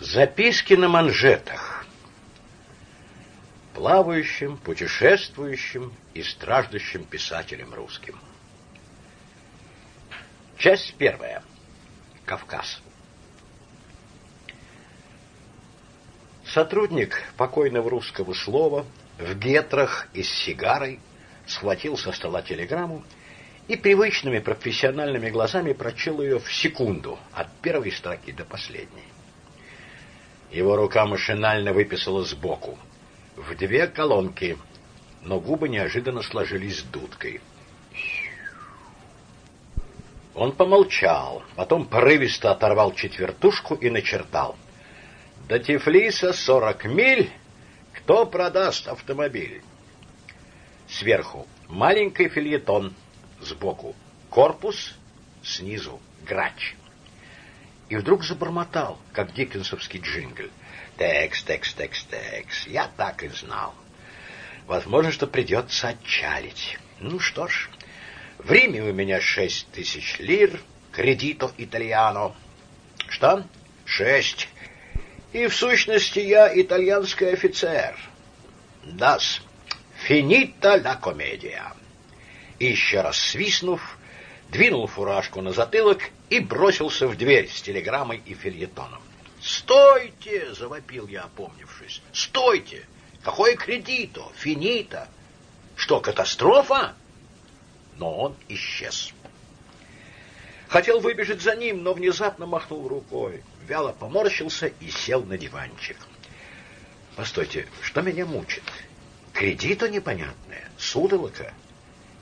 Записки на манжетах. Плавающим, путешествующим и страждущим писателем русским. Часть первая. Кавказ. Сотрудник покойного русского слова в гетрах и с сигарой схватил со стола телеграмму и привычными профессиональными глазами прочел ее в секунду от первой строки до последней. Его рука машинально выписала сбоку. В две колонки, но губы неожиданно сложились дудкой. Он помолчал, потом порывисто оторвал четвертушку и начертал. До Тифлиса сорок миль, кто продаст автомобиль? Сверху маленький фильетон, сбоку корпус, снизу грач и вдруг забормотал, как диккенсовский джингль. «Текс, текс, текс, текс. Я так и знал. Возможно, что придется отчалить. Ну что ж, в Риме у меня шесть тысяч лир, кредито итальяно. Что? Шесть. И в сущности я итальянский офицер. Дас. Финита ла комедия. Еще раз свистнув, двинул фуражку на затылок и бросился в дверь с телеграммой и фильетоном. «Стойте!» — завопил я, опомнившись. «Стойте! Какое кредито? Финита! Что, катастрофа?» Но он исчез. Хотел выбежать за ним, но внезапно махнул рукой, вяло поморщился и сел на диванчик. «Постойте, что меня мучит? Кредито непонятное? Судолока?»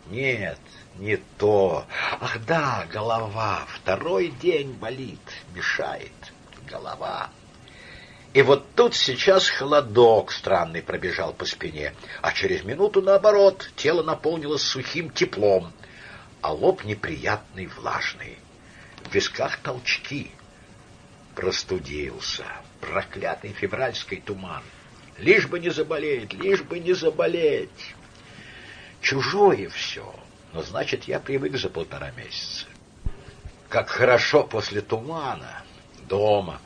«Нет, не то. Ах да, голова. Второй день болит, мешает. Голова. И вот тут сейчас холодок странный пробежал по спине, а через минуту, наоборот, тело наполнилось сухим теплом, а лоб неприятный, влажный. В висках толчки. Простудился. Проклятый февральский туман. Лишь бы не заболеть, лишь бы не заболеть. Чужое все. Но значит, я привык за полтора месяца. Как хорошо после тумана. Дома.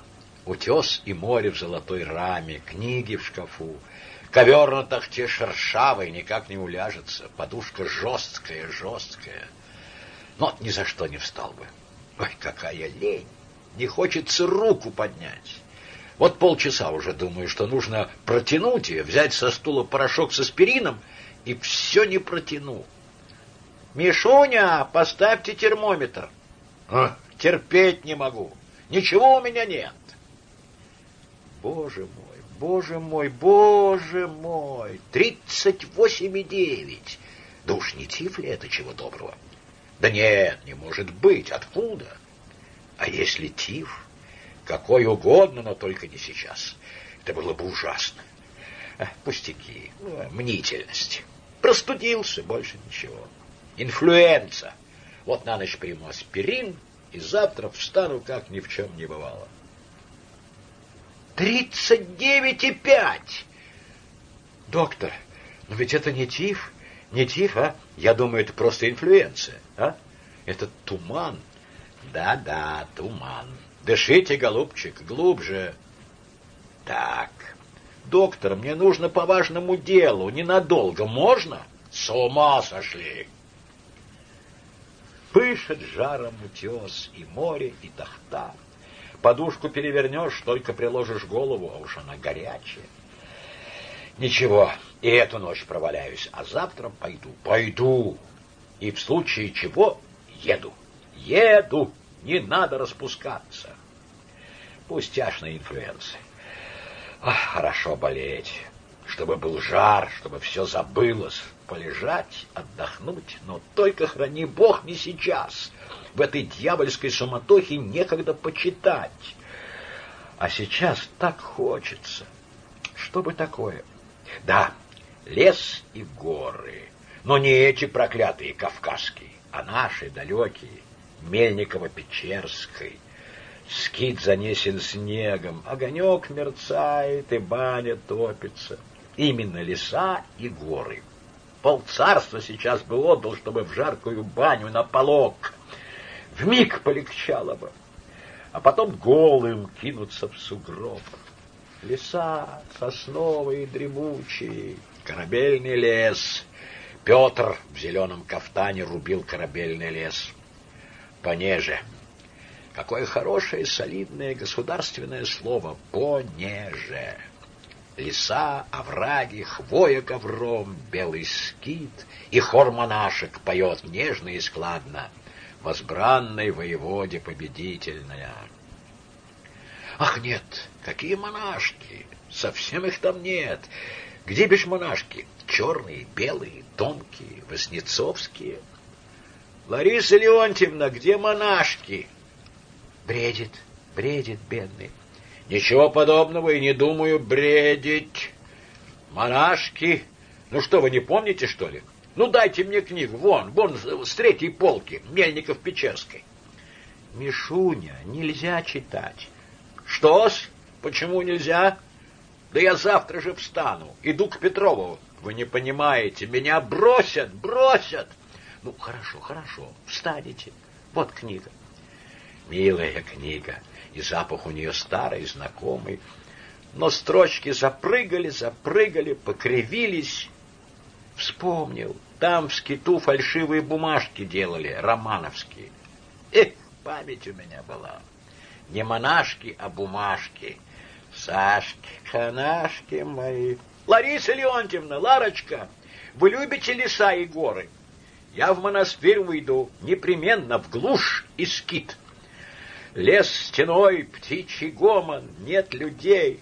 Утес и море в золотой раме, книги в шкафу. Ковер на тахте шершавый, никак не уляжется. Подушка жесткая, жесткая. Но ни за что не встал бы. Ой, какая лень! Не хочется руку поднять. Вот полчаса уже думаю, что нужно протянуть ее, взять со стула порошок с аспирином, и все не протяну. Мишуня, поставьте термометр. А, терпеть не могу. Ничего у меня нет. Боже мой, боже мой, боже мой. Тридцать восемь и девять. Да уж не тиф ли это чего доброго? Да нет, не может быть. Откуда? А если тиф? Какой угодно, но только не сейчас. Это было бы ужасно. Пустяки, мнительность. Простудился, больше ничего инфлюенса. Вот на ночь приму аспирин, и завтра встану, как ни в чем не бывало. Тридцать девять и пять! Доктор, но ведь это не тиф, не тиф, а? Я думаю, это просто инфлюенция, а? Это туман. Да-да, туман. Дышите, голубчик, глубже. Так, доктор, мне нужно по важному делу, ненадолго, можно? С ума сошли! Пышет жаром утес и море, и тахта. Подушку перевернешь, только приложишь голову, а уж она горячая. Ничего, и эту ночь проваляюсь, а завтра пойду, пойду. И в случае чего еду, еду, не надо распускаться. Пустяшная инфлюенция. Ах, хорошо болеть, чтобы был жар, чтобы все забылось, полежать, отдохнуть, но только храни Бог не сейчас. В этой дьявольской суматохе некогда почитать. А сейчас так хочется. Что бы такое? Да, лес и горы. Но не эти проклятые кавказские, а наши далекие, Мельниково-Печерской. Скит занесен снегом, огонек мерцает и баня топится. Именно леса и горы. Полцарства сейчас бы отдал, чтобы в жаркую баню на полок. Вмиг полегчало бы. а потом голым кинуться в сугроб. Леса сосновые, дремучие, корабельный лес. Петр в зеленом кафтане рубил корабельный лес. Понеже. Какое хорошее, солидное государственное слово «понеже». Леса, овраги, хвоя ковром, белый скит, и хор монашек поет нежно и складно. Возбранной воеводе победительная. Ах, нет, какие монашки! Совсем их там нет. Где бишь монашки? Черные, белые, тонкие, воснецовские. Лариса Леонтьевна, где монашки? Бредит, бредит, бедный. Ничего подобного и не думаю бредить. Монашки. Ну что, вы не помните, что ли? Ну, дайте мне книгу. Вон, вон, с третьей полки, Мельников-Печерской. Мишуня, нельзя читать. Что-с? Почему нельзя? Да я завтра же встану. Иду к Петрову. Вы не понимаете, меня бросят, бросят. Ну, хорошо, хорошо, встанете. Вот книга. Милая книга и запах у нее старый, знакомый. Но строчки запрыгали, запрыгали, покривились. Вспомнил, там в скиту фальшивые бумажки делали, романовские. Эх, память у меня была. Не монашки, а бумажки. Сашки, канашки мои. Лариса Леонтьевна, Ларочка, вы любите леса и горы? Я в монастырь уйду, непременно в глушь и скит. Лес стеной, птичий гомон, нет людей.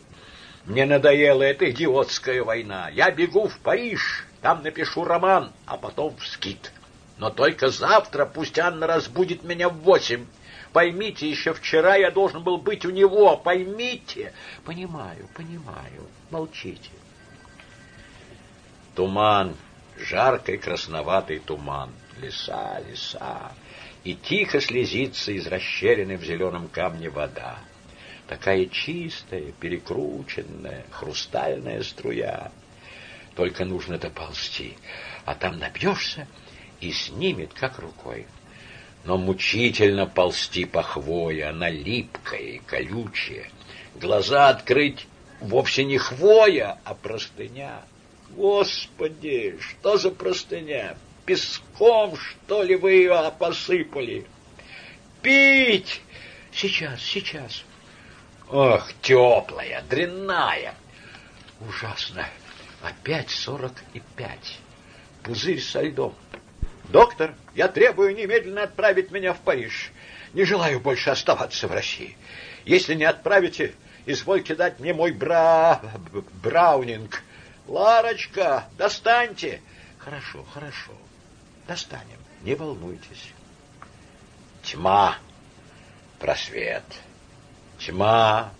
Мне надоела эта идиотская война. Я бегу в Париж, там напишу роман, а потом в скит. Но только завтра пусть Анна разбудит меня в восемь. Поймите, еще вчера я должен был быть у него. Поймите. Понимаю, понимаю. Молчите. Туман, жаркий красноватый туман. Леса, леса и тихо слезится из расщелины в зеленом камне вода. Такая чистая, перекрученная, хрустальная струя. Только нужно доползти, а там набьешься и снимет, как рукой. Но мучительно ползти по хвое, она липкая и колючая. Глаза открыть вовсе не хвоя, а простыня. Господи, что за простыня? Песком, что ли, вы ее посыпали? Пить! Сейчас, сейчас. Ох, теплая, дрянная. Ужасно. Опять сорок и пять. Пузырь со льдом. Доктор, я требую немедленно отправить меня в Париж. Не желаю больше оставаться в России. Если не отправите, извольте дать мне мой бра... браунинг. Ларочка, достаньте. Хорошо, хорошо. Достанем, не волнуйтесь. Тьма, просвет. Тьма,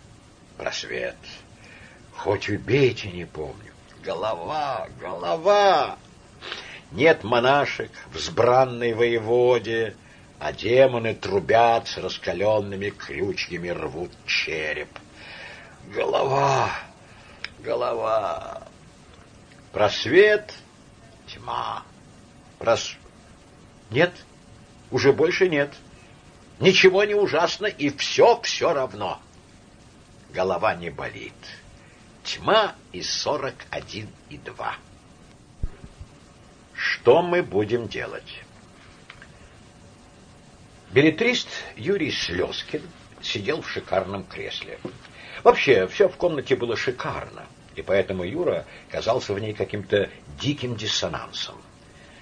просвет. Хоть убейте, не помню. Голова, голова. Нет монашек, взбранной воеводе, а демоны трубят с раскаленными крючьями рвут череп. Голова, голова. Просвет, тьма. Раз нет, уже больше нет. Ничего не ужасно, и все все равно. Голова не болит. Тьма и сорок один и два. Что мы будем делать? Билетрист Юрий Слезкин сидел в шикарном кресле. Вообще, все в комнате было шикарно, и поэтому Юра казался в ней каким-то диким диссонансом.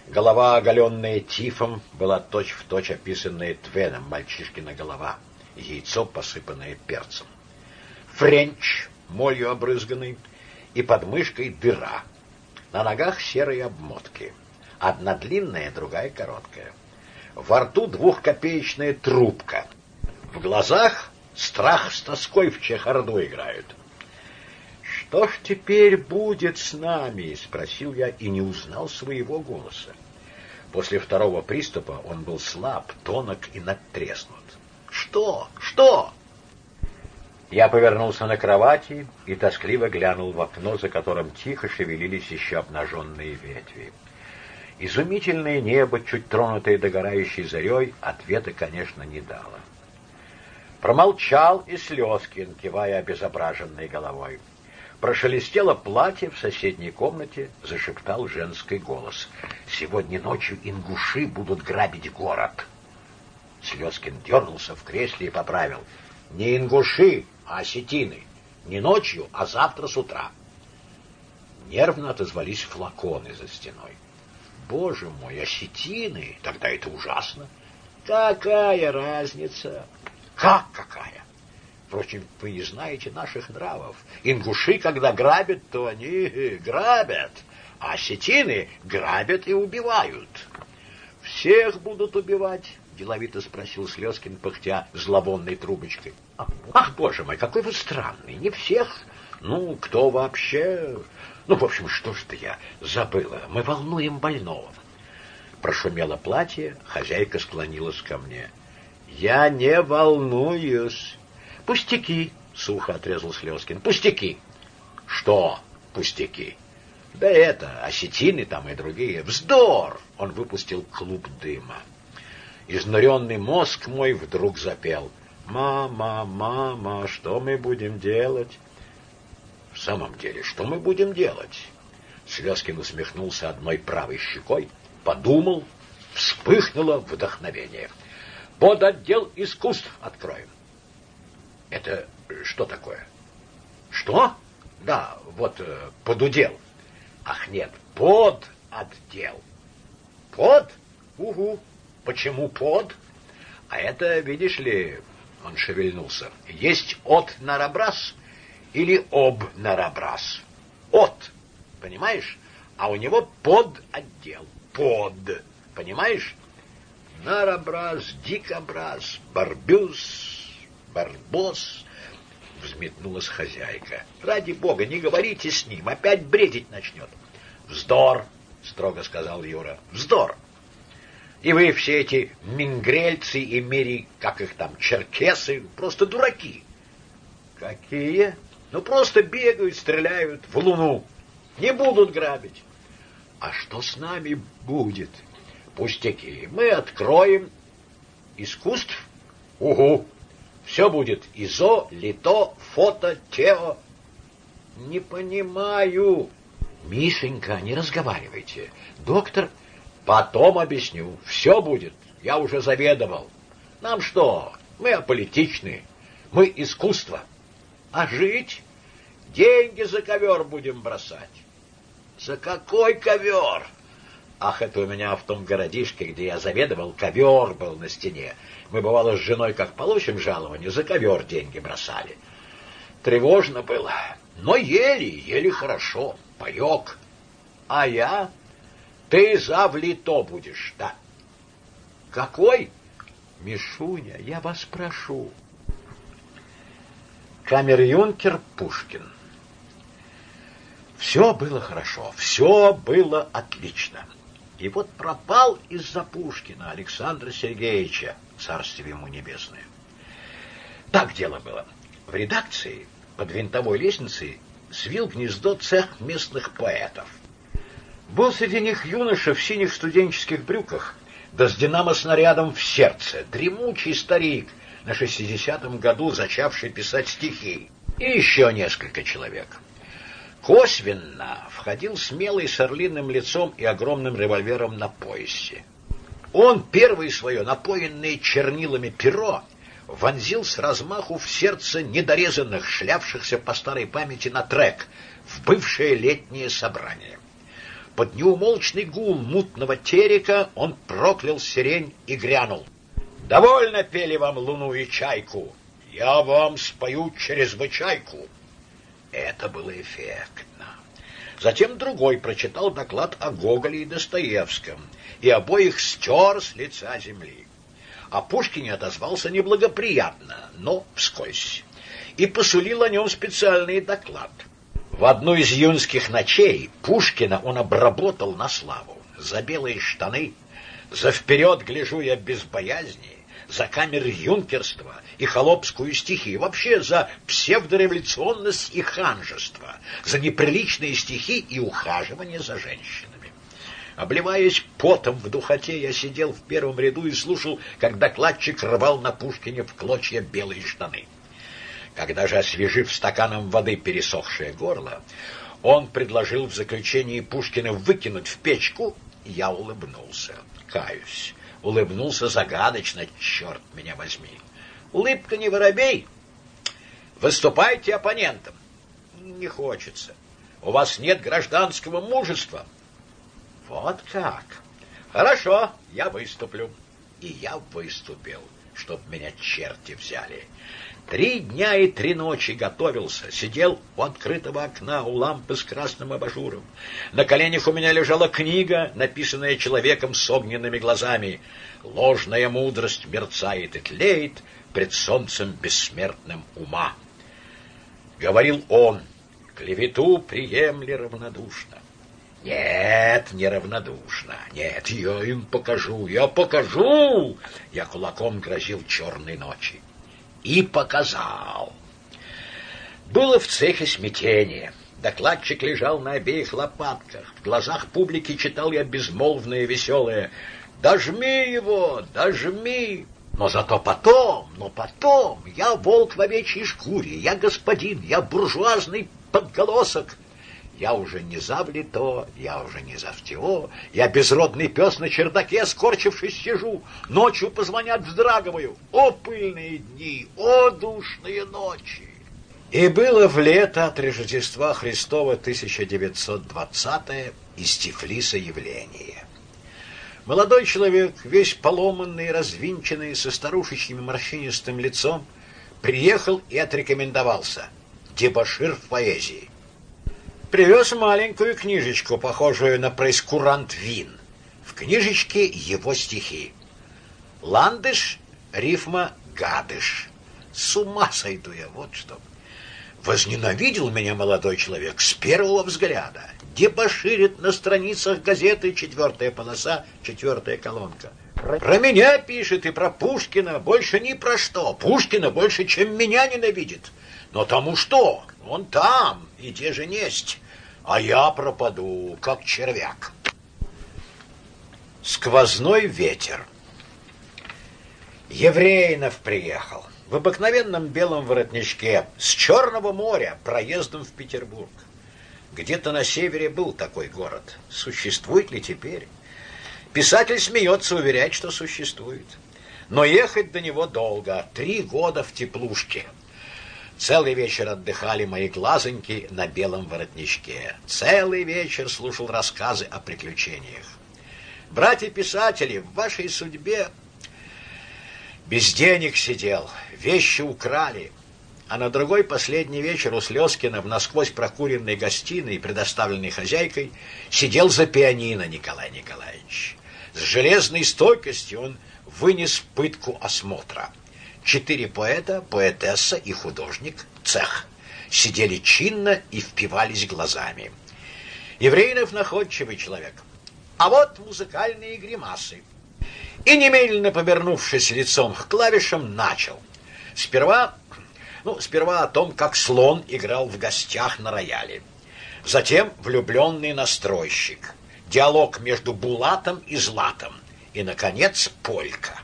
Голова, оголенная тифом, была точь-в-точь точь описанная Твеном, мальчишкина голова, яйцо, посыпанное перцем. Френч, молью обрызганный, и под мышкой дыра. На ногах серые обмотки. Одна длинная, другая короткая. Во рту двухкопеечная трубка. В глазах страх с тоской в чехарду играют. «Что ж теперь будет с нами?» — спросил я и не узнал своего голоса. После второго приступа он был слаб, тонок и надтреснут. «Что? Что?» Я повернулся на кровати и тоскливо глянул в окно, за которым тихо шевелились еще обнаженные ветви. Изумительное небо, чуть тронутое догорающей зарей, ответа, конечно, не дало. Промолчал и Слезкин, кивая обезображенной головой. Прошелестело платье в соседней комнате, зашептал женский голос. «Сегодня ночью ингуши будут грабить город». Слезкин дернулся в кресле и поправил. «Не ингуши, а осетины. Не ночью, а завтра с утра». Нервно отозвались флаконы за стеной. «Боже мой, осетины! Тогда это ужасно!» «Какая разница?» «Как какая?» Впрочем, вы не знаете наших нравов. Ингуши, когда грабят, то они грабят, а осетины грабят и убивают. Всех будут убивать, деловито спросил Слезкин, пыхтя зловонной трубочкой. Ах, боже мой, какой вы странный, не всех. Ну, кто вообще? Ну, в общем, что ж ты я забыла, мы волнуем больного. Прошумело платье, хозяйка склонилась ко мне. Я не волнуюсь. Пустяки, сухо отрезал Слезкин. Пустяки. Что пустяки? Да это, осетины там и другие. Вздор! Он выпустил клуб дыма. Изнуренный мозг мой вдруг запел. «Мама, мама, что мы будем делать?» «В самом деле, что мы будем делать?» Слезкин усмехнулся одной правой щекой, подумал, вспыхнуло вдохновение. «Под отдел искусств откроем. Это что такое? Что? Да, вот э, подудел. Ах, нет, под отдел. Под? Угу. Почему под? А это, видишь ли, он шевельнулся. Есть от нарабрас или об нарабрас. От, понимаешь? А у него под отдел. Под, понимаешь? Нарабрас, дикобраз, барбюс, Барбос, взметнулась хозяйка. Ради бога, не говорите с ним, опять бредить начнет. Вздор, строго сказал Юра. Вздор. И вы все эти мингрельцы и мери, как их там, черкесы, просто дураки. Какие? Ну просто бегают, стреляют в луну. Не будут грабить. А что с нами будет? Пустяки. Мы откроем искусств. Угу. Все будет изо, лито, фото, тео. Не понимаю. Мишенька, не разговаривайте. Доктор, потом объясню. Все будет. Я уже заведовал. Нам что? Мы аполитичны. Мы искусство. А жить? Деньги за ковер будем бросать. За какой ковер? Ах, это у меня в том городишке, где я заведовал, ковер был на стене. Мы, бывало, с женой, как получим жалование, за ковер деньги бросали. Тревожно было, но ели, ели хорошо, паек. А я? Ты завлито будешь, да. Какой? Мишуня, я вас прошу. Камер-юнкер Пушкин. Все было хорошо, все было отлично. И вот пропал из-за Пушкина Александра Сергеевича, царствие ему небесное. Так дело было. В редакции под винтовой лестницей свил гнездо цех местных поэтов. Был среди них юноша в синих студенческих брюках, да с динамо-снарядом в сердце, дремучий старик, на шестидесятом году зачавший писать стихи, и еще несколько человек. Косвенно входил смелый с орлиным лицом и огромным револьвером на поясе. Он первый свое напоенное чернилами перо вонзил с размаху в сердце недорезанных, шлявшихся по старой памяти на трек, в бывшее летнее собрание. Под неумолчный гул мутного терека он проклял сирень и грянул. «Довольно пели вам луну и чайку, я вам спою чрезвычайку». Это было эффектно. Затем другой прочитал доклад о Гоголе и Достоевском, и обоих стер с лица земли. О Пушкине отозвался неблагоприятно, но вскользь, и посулил о нем специальный доклад. В одну из июньских ночей Пушкина он обработал на славу. За белые штаны, за вперед гляжу я без боязни, за камеры юнкерства и холопскую стихи, вообще за псевдореволюционность и ханжество, за неприличные стихи и ухаживание за женщинами. Обливаясь потом в духоте, я сидел в первом ряду и слушал, как докладчик рвал на Пушкине в клочья белые штаны. Когда же, освежив стаканом воды пересохшее горло, он предложил в заключении Пушкина выкинуть в печку, я улыбнулся. Каюсь. Улыбнулся загадочно, черт меня возьми. Улыбка не воробей. Выступайте оппонентом. Не хочется. У вас нет гражданского мужества. Вот как. Хорошо, я выступлю. И я выступил, чтоб меня черти взяли. Три дня и три ночи готовился, сидел у открытого окна, у лампы с красным абажуром. На коленях у меня лежала книга, написанная человеком с огненными глазами. «Ложная мудрость мерцает и тлеет пред солнцем бессмертным ума». Говорил он, клевету приемли равнодушно. Нет, неравнодушно. Нет, я им покажу, я покажу. Я кулаком грозил черной ночи и показал. Было в цехе смятение. Докладчик лежал на обеих лопатках. В глазах публики читал я безмолвное и веселое «Дожми его, дожми!» Но зато потом, но потом, я волк в овечьей шкуре, я господин, я буржуазный подголосок. Я уже не за влито, я уже не за втио, я безродный пес на чердаке, скорчившись, сижу, ночью позвонят, вздрагиваю. О, пыльные дни, о, душные ночи! И было в лето от Рождества Христова 1920 из Тифлиса явление. Молодой человек, весь поломанный, развинченный, со старушечьим морщинистым лицом, приехал и отрекомендовался. Дебошир в поэзии. Привез маленькую книжечку, похожую на прескурант вин. В книжечке его стихи. Ландыш, рифма гадыш. С ума сойду я, вот что. Возненавидел меня молодой человек с первого взгляда. Дебоширит на страницах газеты четвертая полоса, четвертая колонка. Про меня пишет и про Пушкина, больше ни про что. Пушкина больше, чем меня ненавидит. Но тому что? Он там, и те же несть, а я пропаду, как червяк. Сквозной ветер. Еврейнов приехал в обыкновенном белом воротничке с Черного моря проездом в Петербург. Где-то на севере был такой город. Существует ли теперь? Писатель смеется, уверять, что существует. Но ехать до него долго, три года в теплушке. Целый вечер отдыхали мои глазоньки на белом воротничке. Целый вечер слушал рассказы о приключениях. Братья-писатели, в вашей судьбе без денег сидел, вещи украли. А на другой последний вечер у Слезкина в насквозь прокуренной гостиной, предоставленной хозяйкой, сидел за пианино Николай Николаевич. С железной стойкостью он вынес пытку осмотра. Четыре поэта, поэтесса и художник, цех, сидели чинно и впивались глазами. Еврейнов находчивый человек. А вот музыкальные гримасы. И немедленно повернувшись лицом к клавишам, начал. Сперва, ну, сперва о том, как слон играл в гостях на рояле. Затем влюбленный настройщик. Диалог между Булатом и Златом. И, наконец, полька.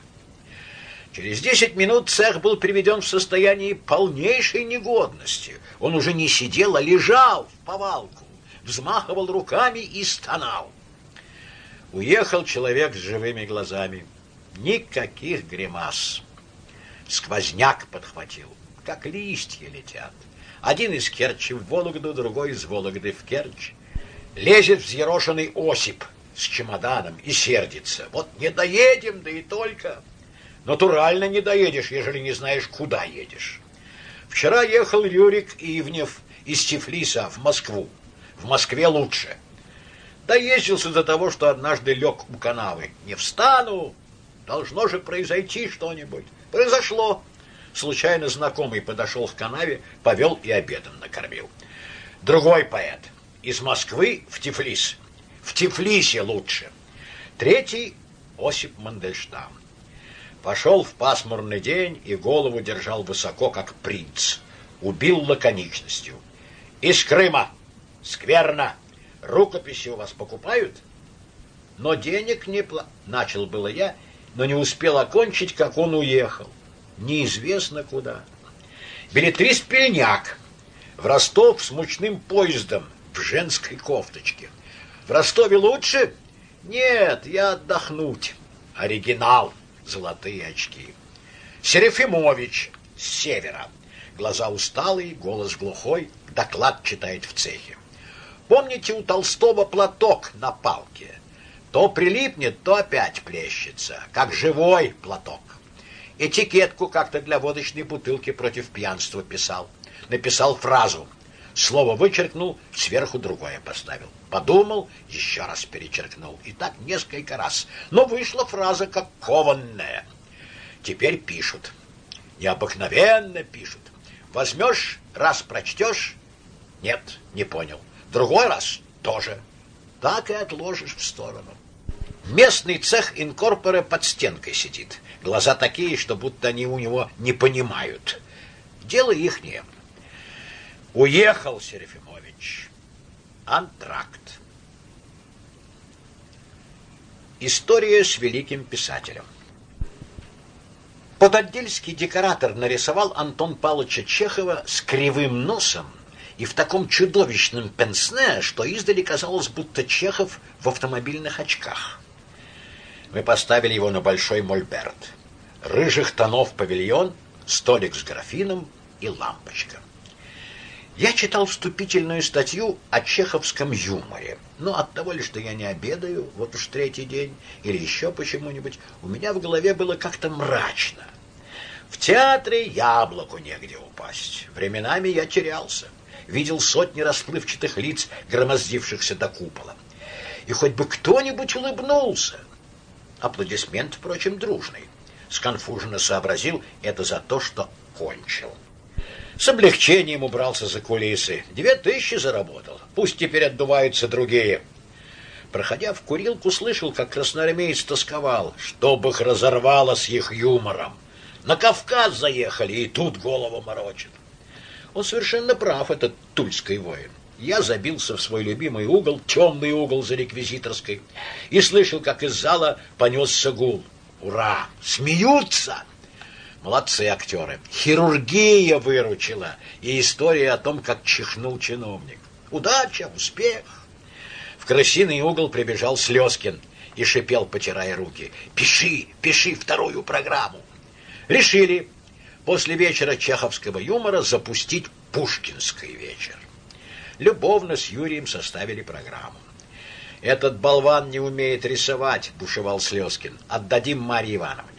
Через десять минут цех был приведен в состояние полнейшей негодности. Он уже не сидел, а лежал в повалку, взмахивал руками и стонал. Уехал человек с живыми глазами. Никаких гримас. Сквозняк подхватил, как листья летят. Один из Керчи в Вологду, другой из Вологды в Керчь. Лезет взъерошенный Осип с чемоданом и сердится. Вот не доедем, да и только... Натурально не доедешь, ежели не знаешь, куда едешь. Вчера ехал Юрик Ивнев из Тифлиса в Москву. В Москве лучше. Доездился до того, что однажды лег у канавы. Не встану, должно же произойти что-нибудь. Произошло. Случайно знакомый подошел к канаве, повел и обедом накормил. Другой поэт. Из Москвы в Тифлис. В Тифлисе лучше. Третий — Осип Мандельштам. Пошел в пасмурный день и голову держал высоко, как принц. Убил лаконичностью. Из Крыма. Скверно. Рукописи у вас покупают? но денег не пла... Начал было я, но не успел окончить, как он уехал. Неизвестно куда. Билетрист Пельняк в Ростов с мучным поездом в женской кофточке. В Ростове лучше? Нет, я отдохнуть. Оригинал, золотые очки. Серефимович с севера. Глаза усталые, голос глухой, доклад читает в цехе. Помните у Толстого платок на палке? То прилипнет, то опять плещется, как живой платок. Этикетку как-то для водочной бутылки против пьянства писал. Написал фразу. Слово вычеркнул, сверху другое поставил. Подумал, еще раз перечеркнул. И так несколько раз. Но вышла фраза как кованная. Теперь пишут. Необыкновенно пишут. Возьмешь, раз прочтешь, нет, не понял. Другой раз тоже. Так и отложишь в сторону. Местный цех инкорпоре под стенкой сидит. Глаза такие, что будто они у него не понимают. Дело ихнее. Уехал Серефимович. Антракт. История с великим писателем. Подотдельский декоратор нарисовал Антон Павловича Чехова с кривым носом и в таком чудовищном пенсне, что издали казалось, будто Чехов в автомобильных очках. Мы поставили его на большой мольберт. Рыжих тонов павильон, столик с графином и лампочка. Я читал вступительную статью о чеховском юморе. Но от того ли, что я не обедаю, вот уж третий день, или еще почему-нибудь, у меня в голове было как-то мрачно. В театре яблоку негде упасть. Временами я терялся. Видел сотни расплывчатых лиц, громоздившихся до купола. И хоть бы кто-нибудь улыбнулся, Аплодисмент, впрочем, дружный. Сконфуженно сообразил это за то, что кончил. С облегчением убрался за кулисы. Две тысячи заработал. Пусть теперь отдуваются другие. Проходя в курилку, слышал, как красноармеец тосковал, чтобы их разорвало с их юмором. На Кавказ заехали, и тут голову морочит. Он совершенно прав, этот тульский воин. Я забился в свой любимый угол, темный угол за реквизиторской, и слышал, как из зала понесся гул. Ура! Смеются! Молодцы актеры. Хирургия выручила, и история о том, как чихнул чиновник. Удача, успех. В крысиный угол прибежал Слезкин и шипел, потирая руки. «Пиши, пиши вторую программу!» Решили после вечера чеховского юмора запустить пушкинский вечер любовно с Юрием составили программу. «Этот болван не умеет рисовать», — бушевал Слезкин. «Отдадим Марье Ивановне».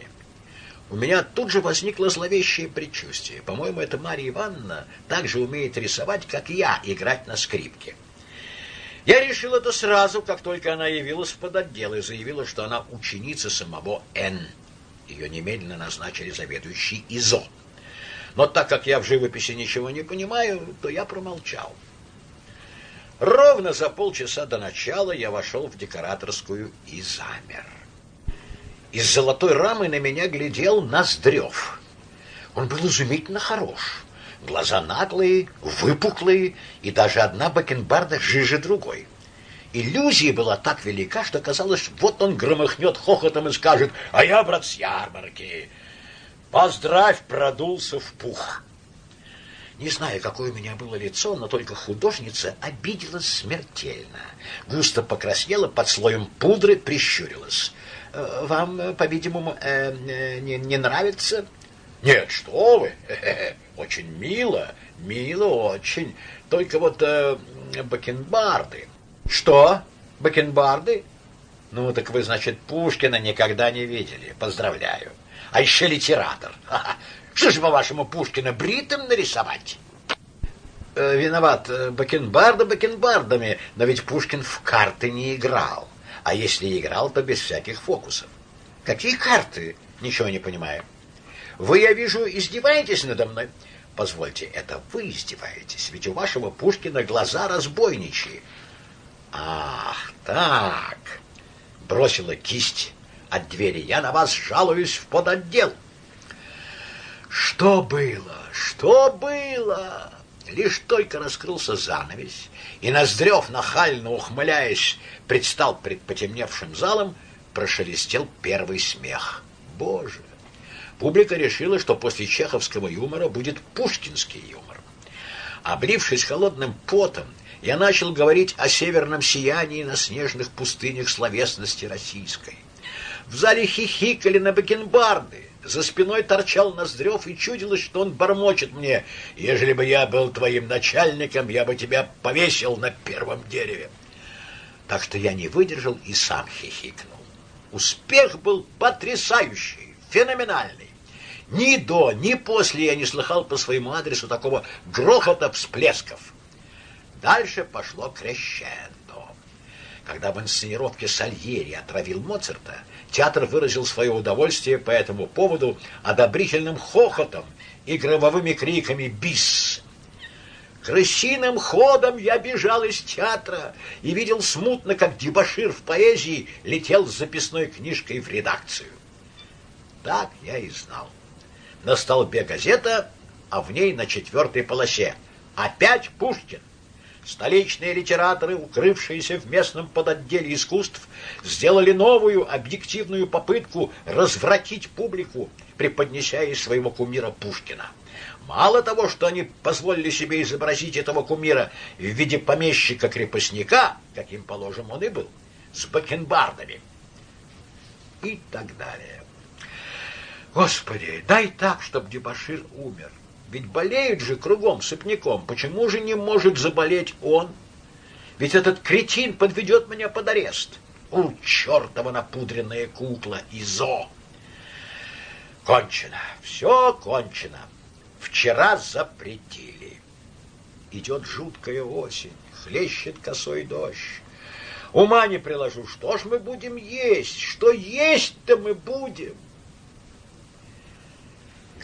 У меня тут же возникло зловещее предчувствие. По-моему, эта Марья Ивановна так же умеет рисовать, как я, играть на скрипке. Я решил это сразу, как только она явилась в подотдел и заявила, что она ученица самого Н. Ее немедленно назначили заведующей ИЗО. Но так как я в живописи ничего не понимаю, то я промолчал. Ровно за полчаса до начала я вошел в декораторскую и замер. Из золотой рамы на меня глядел Ноздрев. Он был изумительно хорош. Глаза наглые, выпуклые, и даже одна бакенбарда жиже другой. Иллюзия была так велика, что казалось, вот он громыхнет хохотом и скажет «А я, брат, с ярмарки!» «Поздравь!» продулся в пух. Не знаю, какое у меня было лицо, но только художница обиделась смертельно. Густо покраснела, под слоем пудры прищурилась. «Э, «Вам, по-видимому, э, э, не, не нравится?» «Нет, что вы! Очень мило, мило очень. Только вот э, бакенбарды». «Что? Бакенбарды?» «Ну, так вы, значит, Пушкина никогда не видели. Поздравляю. А еще литератор. Что же, по-вашему, Пушкина бритым нарисовать? Э, виноват, э, бакенбарда бакенбардами, но ведь Пушкин в карты не играл. А если играл, то без всяких фокусов. Какие карты? Ничего не понимаю. Вы, я вижу, издеваетесь надо мной. Позвольте, это вы издеваетесь, ведь у вашего Пушкина глаза разбойничьи. Ах, так. Бросила кисть от двери. Я на вас жалуюсь в подотдел. Что было? Что было? Лишь только раскрылся занавес, и Ноздрев, нахально ухмыляясь, предстал пред потемневшим залом, прошелестел первый смех. Боже! Публика решила, что после чеховского юмора будет пушкинский юмор. Облившись холодным потом, я начал говорить о северном сиянии на снежных пустынях словесности российской. В зале хихикали на бакенбарды. За спиной торчал Ноздрев, и чудилось, что он бормочет мне. «Ежели бы я был твоим начальником, я бы тебя повесил на первом дереве». Так что я не выдержал и сам хихикнул. Успех был потрясающий, феноменальный. Ни до, ни после я не слыхал по своему адресу такого грохота всплесков. Дальше пошло крещендо. Когда в инсценировке Сальери отравил Моцарта, театр выразил свое удовольствие по этому поводу одобрительным хохотом и громовыми криками «Бис!». Крысиным ходом я бежал из театра и видел смутно, как дебошир в поэзии летел с записной книжкой в редакцию. Так я и знал. На столбе газета, а в ней на четвертой полосе «Опять Пушкин». Столичные литераторы, укрывшиеся в местном подотделе искусств, сделали новую объективную попытку развратить публику, преподнеся ей своего кумира Пушкина. Мало того, что они позволили себе изобразить этого кумира в виде помещика-крепостника, каким, положим, он и был, с бакенбардами и так далее. Господи, дай так, чтобы дебошир умер. Ведь болеют же кругом сыпняком. Почему же не может заболеть он? Ведь этот кретин подведет меня под арест. У, чертова напудренная кукла Изо! Кончено, все кончено. Вчера запретили. Идет жуткая осень, хлещет косой дождь. Ума не приложу, что ж мы будем есть? Что есть-то мы будем?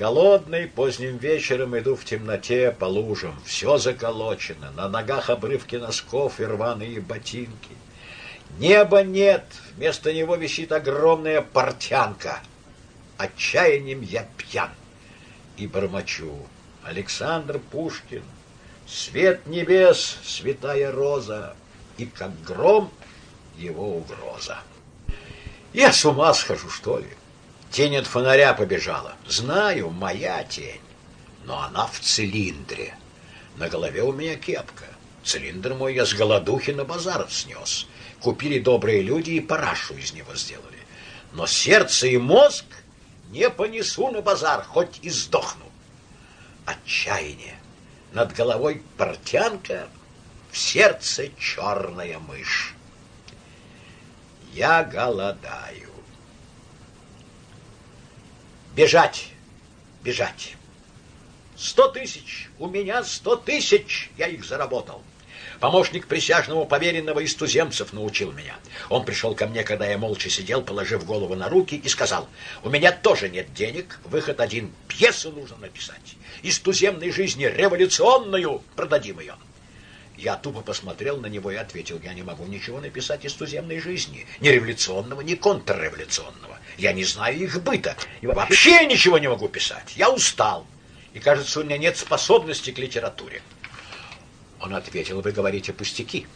Голодный поздним вечером иду в темноте по лужам. Все заколочено, на ногах обрывки носков и рваные ботинки. Неба нет, вместо него висит огромная портянка. Отчаянием я пьян и бормочу. Александр Пушкин, свет небес, святая роза, и как гром его угроза. Я с ума схожу, что ли? Тень от фонаря побежала. Знаю, моя тень. Но она в цилиндре. На голове у меня кепка. Цилиндр мой я с голодухи на базар снес. Купили добрые люди и парашу из него сделали. Но сердце и мозг не понесу на базар, хоть и сдохну. Отчаяние. Над головой портянка, в сердце черная мышь. Я голодаю. Бежать, бежать. Сто тысяч, у меня сто тысяч, я их заработал. Помощник присяжного поверенного из туземцев научил меня. Он пришел ко мне, когда я молча сидел, положив голову на руки, и сказал, «У меня тоже нет денег, выход один, пьесу нужно написать. Из туземной жизни революционную продадим ее». Я тупо посмотрел на него и ответил, я не могу ничего написать из туземной жизни, ни революционного, ни контрреволюционного. Я не знаю их быта, и вообще ничего не могу писать. Я устал, и, кажется, у меня нет способности к литературе. Он ответил, вы говорите пустяки.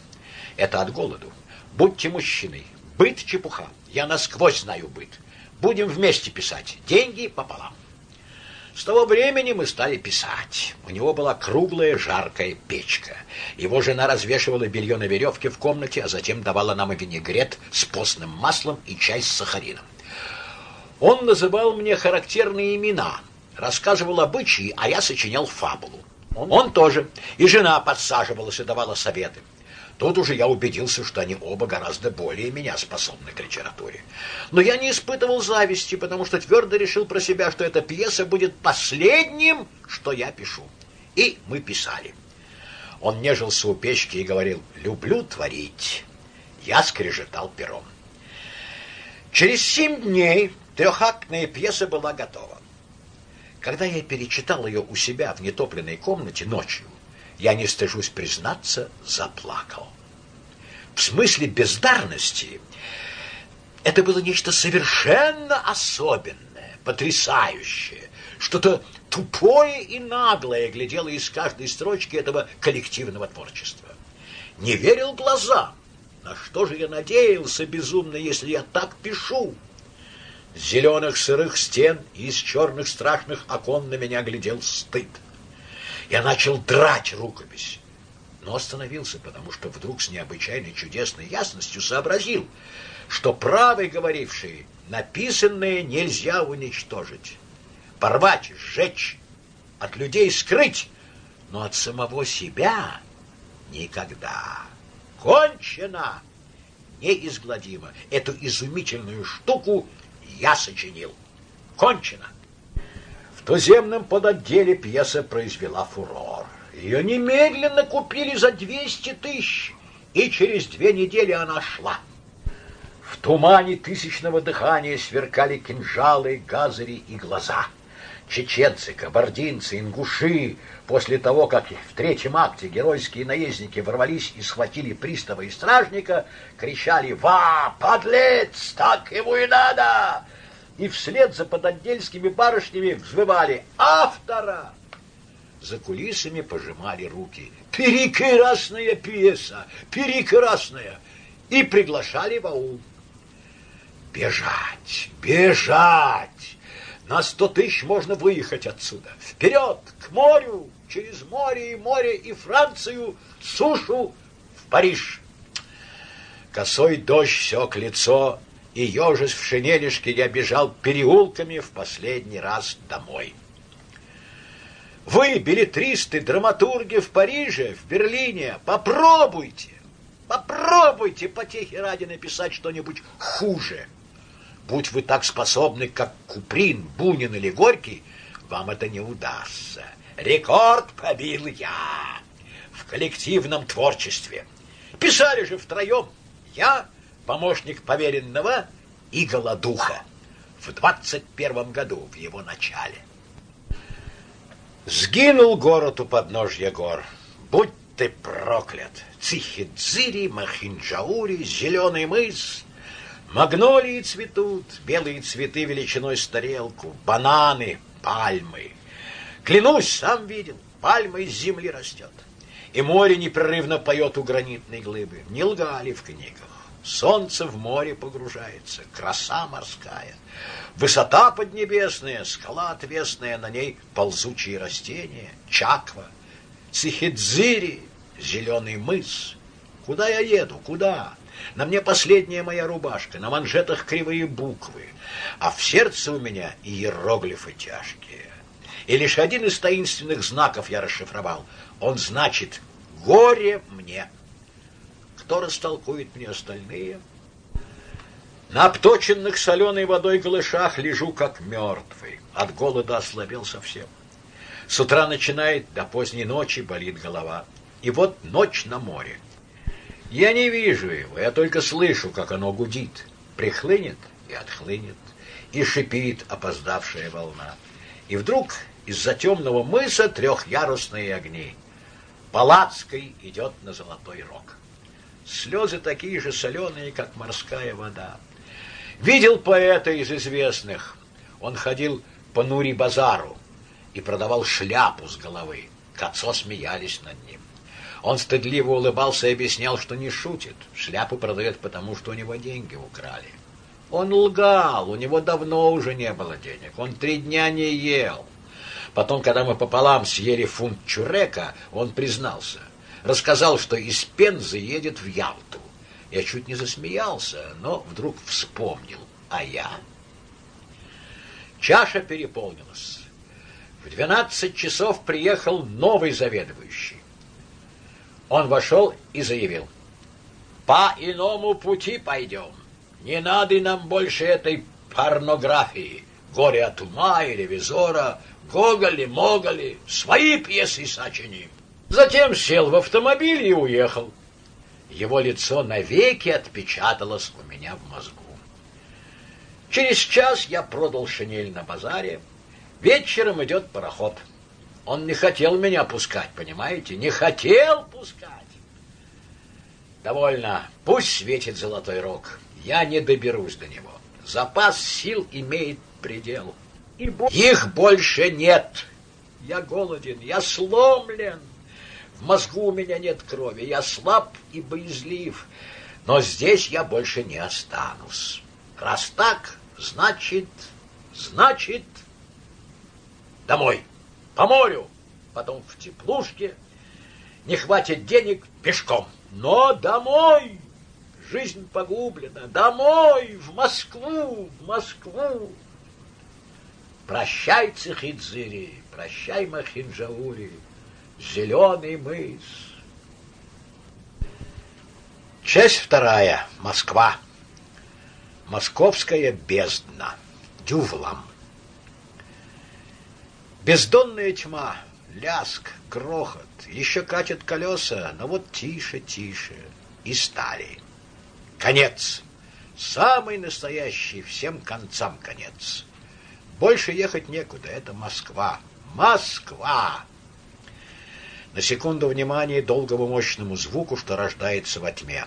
Это от голоду. Будьте мужчиной. Быт чепуха. Я насквозь знаю быт. Будем вместе писать. Деньги пополам. С того времени мы стали писать. У него была круглая жаркая печка. Его жена развешивала белье на веревке в комнате, а затем давала нам винегрет с постным маслом и чай с сахарином. Он называл мне характерные имена, рассказывал обычаи, а я сочинял фабулу. Он тоже. И жена подсаживалась и давала советы. Тут уже я убедился, что они оба гораздо более меня способны к литературе. Но я не испытывал зависти, потому что твердо решил про себя, что эта пьеса будет последним, что я пишу. И мы писали. Он нежился у печки и говорил «люблю творить». Я скрежетал пером. Через семь дней трехактная пьеса была готова. Когда я перечитал ее у себя в нетопленной комнате ночью, я не стыжусь признаться, заплакал. В смысле бездарности это было нечто совершенно особенное, потрясающее, Что-то тупое и наглое глядело из каждой строчки этого коллективного творчества. Не верил глазам. На что же я надеялся безумно, если я так пишу? Зеленых сырых стен и из черных страшных окон на меня глядел стыд. Я начал драть рукопись, но остановился, потому что вдруг с необычайной чудесной ясностью сообразил, что правый говоривший написанное нельзя уничтожить, порвать, сжечь, от людей скрыть, но от самого себя никогда. Кончено! Неизгладимо. Эту изумительную штуку я сочинил. Кончено. В туземном подотделе пьеса произвела фурор. Ее немедленно купили за 200 тысяч, и через две недели она шла. В тумане тысячного дыхания сверкали кинжалы, газыри и глаза. Чеченцы, кабардинцы, ингуши, после того, как в третьем акте геройские наездники ворвались и схватили пристава и стражника, кричали «Ва, подлец, так ему и надо!» И вслед за подотдельскими барышнями взвывали «Автора!» За кулисами пожимали руки. «Прекрасная пьеса! Прекрасная!» И приглашали в аул. Бежать! Бежать! На сто тысяч можно выехать отсюда. Вперед, к морю, через море и море и Францию, сушу в Париж. Косой дождь сёк лицо, и ежес в шинелишке я бежал переулками в последний раз домой. Вы, билетристы, драматурги в Париже, в Берлине, попробуйте, попробуйте потехи ради написать что-нибудь хуже. Будь вы так способны, как Куприн, Бунин или Горький, вам это не удастся. Рекорд побил я в коллективном творчестве. Писали же втроем я, помощник поверенного и голодуха в двадцать первом году, в его начале. Сгинул город у подножья гор. Будь ты проклят! Цихидзири, Махинджаури, Зеленый мыс, Магнолии цветут, белые цветы величиной с тарелку, бананы, пальмы. Клянусь, сам видел, пальма из земли растет. И море непрерывно поет у гранитной глыбы. Не лгали в книгах. Солнце в море погружается, краса морская. Высота поднебесная, скала отвесная, на ней ползучие растения, чаква, цихидзири, зеленый мыс. Куда я еду? Куда? На мне последняя моя рубашка, на манжетах кривые буквы, а в сердце у меня иероглифы тяжкие. И лишь один из таинственных знаков я расшифровал. Он значит «Горе мне». Кто растолкует мне остальные? На обточенных соленой водой голышах лежу, как мертвый. От голода ослабел совсем. С утра начинает, до поздней ночи болит голова. И вот ночь на море. Я не вижу его, я только слышу, как оно гудит, прихлынет и отхлынет, и шипит опоздавшая волна. И вдруг из-за темного мыса трехъярусные огни. Палацкой идет на золотой рог. Слезы такие же соленые, как морская вода. Видел поэта из известных. Он ходил по Нури-базару и продавал шляпу с головы. Кацо смеялись над ним. Он стыдливо улыбался и объяснял, что не шутит. Шляпу продает потому, что у него деньги украли. Он лгал, у него давно уже не было денег. Он три дня не ел. Потом, когда мы пополам съели фунт чурека, он признался. Рассказал, что из Пензы едет в Ялту. Я чуть не засмеялся, но вдруг вспомнил. А я? Чаша переполнилась. В двенадцать часов приехал новый заведующий. Он вошел и заявил. «По иному пути пойдем. Не надо нам больше этой порнографии. Горе от ума и ревизора, Гоголи, Моголи, свои пьесы сочиним». Затем сел в автомобиль и уехал. Его лицо навеки отпечаталось у меня в мозгу. Через час я продал шинель на базаре. Вечером идет пароход. Он не хотел меня пускать, понимаете? Не хотел пускать. Довольно. Пусть светит золотой рог. Я не доберусь до него. Запас сил имеет предел. Их больше нет. Я голоден, я сломлен. В мозгу у меня нет крови, я слаб и боязлив. Но здесь я больше не останусь. Раз так, значит, значит, домой, по морю, потом в теплушке. Не хватит денег пешком, но домой. Жизнь погублена. Домой, в Москву, в Москву. Прощай, Цихидзири, прощай, Махинджаури, зеленый мыс. Часть вторая. Москва. Московская бездна. Дювлам. Бездонная тьма, ляск, грохот, еще катят колеса, но вот тише, тише, и стали. Конец. Самый настоящий всем концам конец. Больше ехать некуда, это Москва. Москва! На секунду внимания долгому мощному звуку, что рождается во тьме.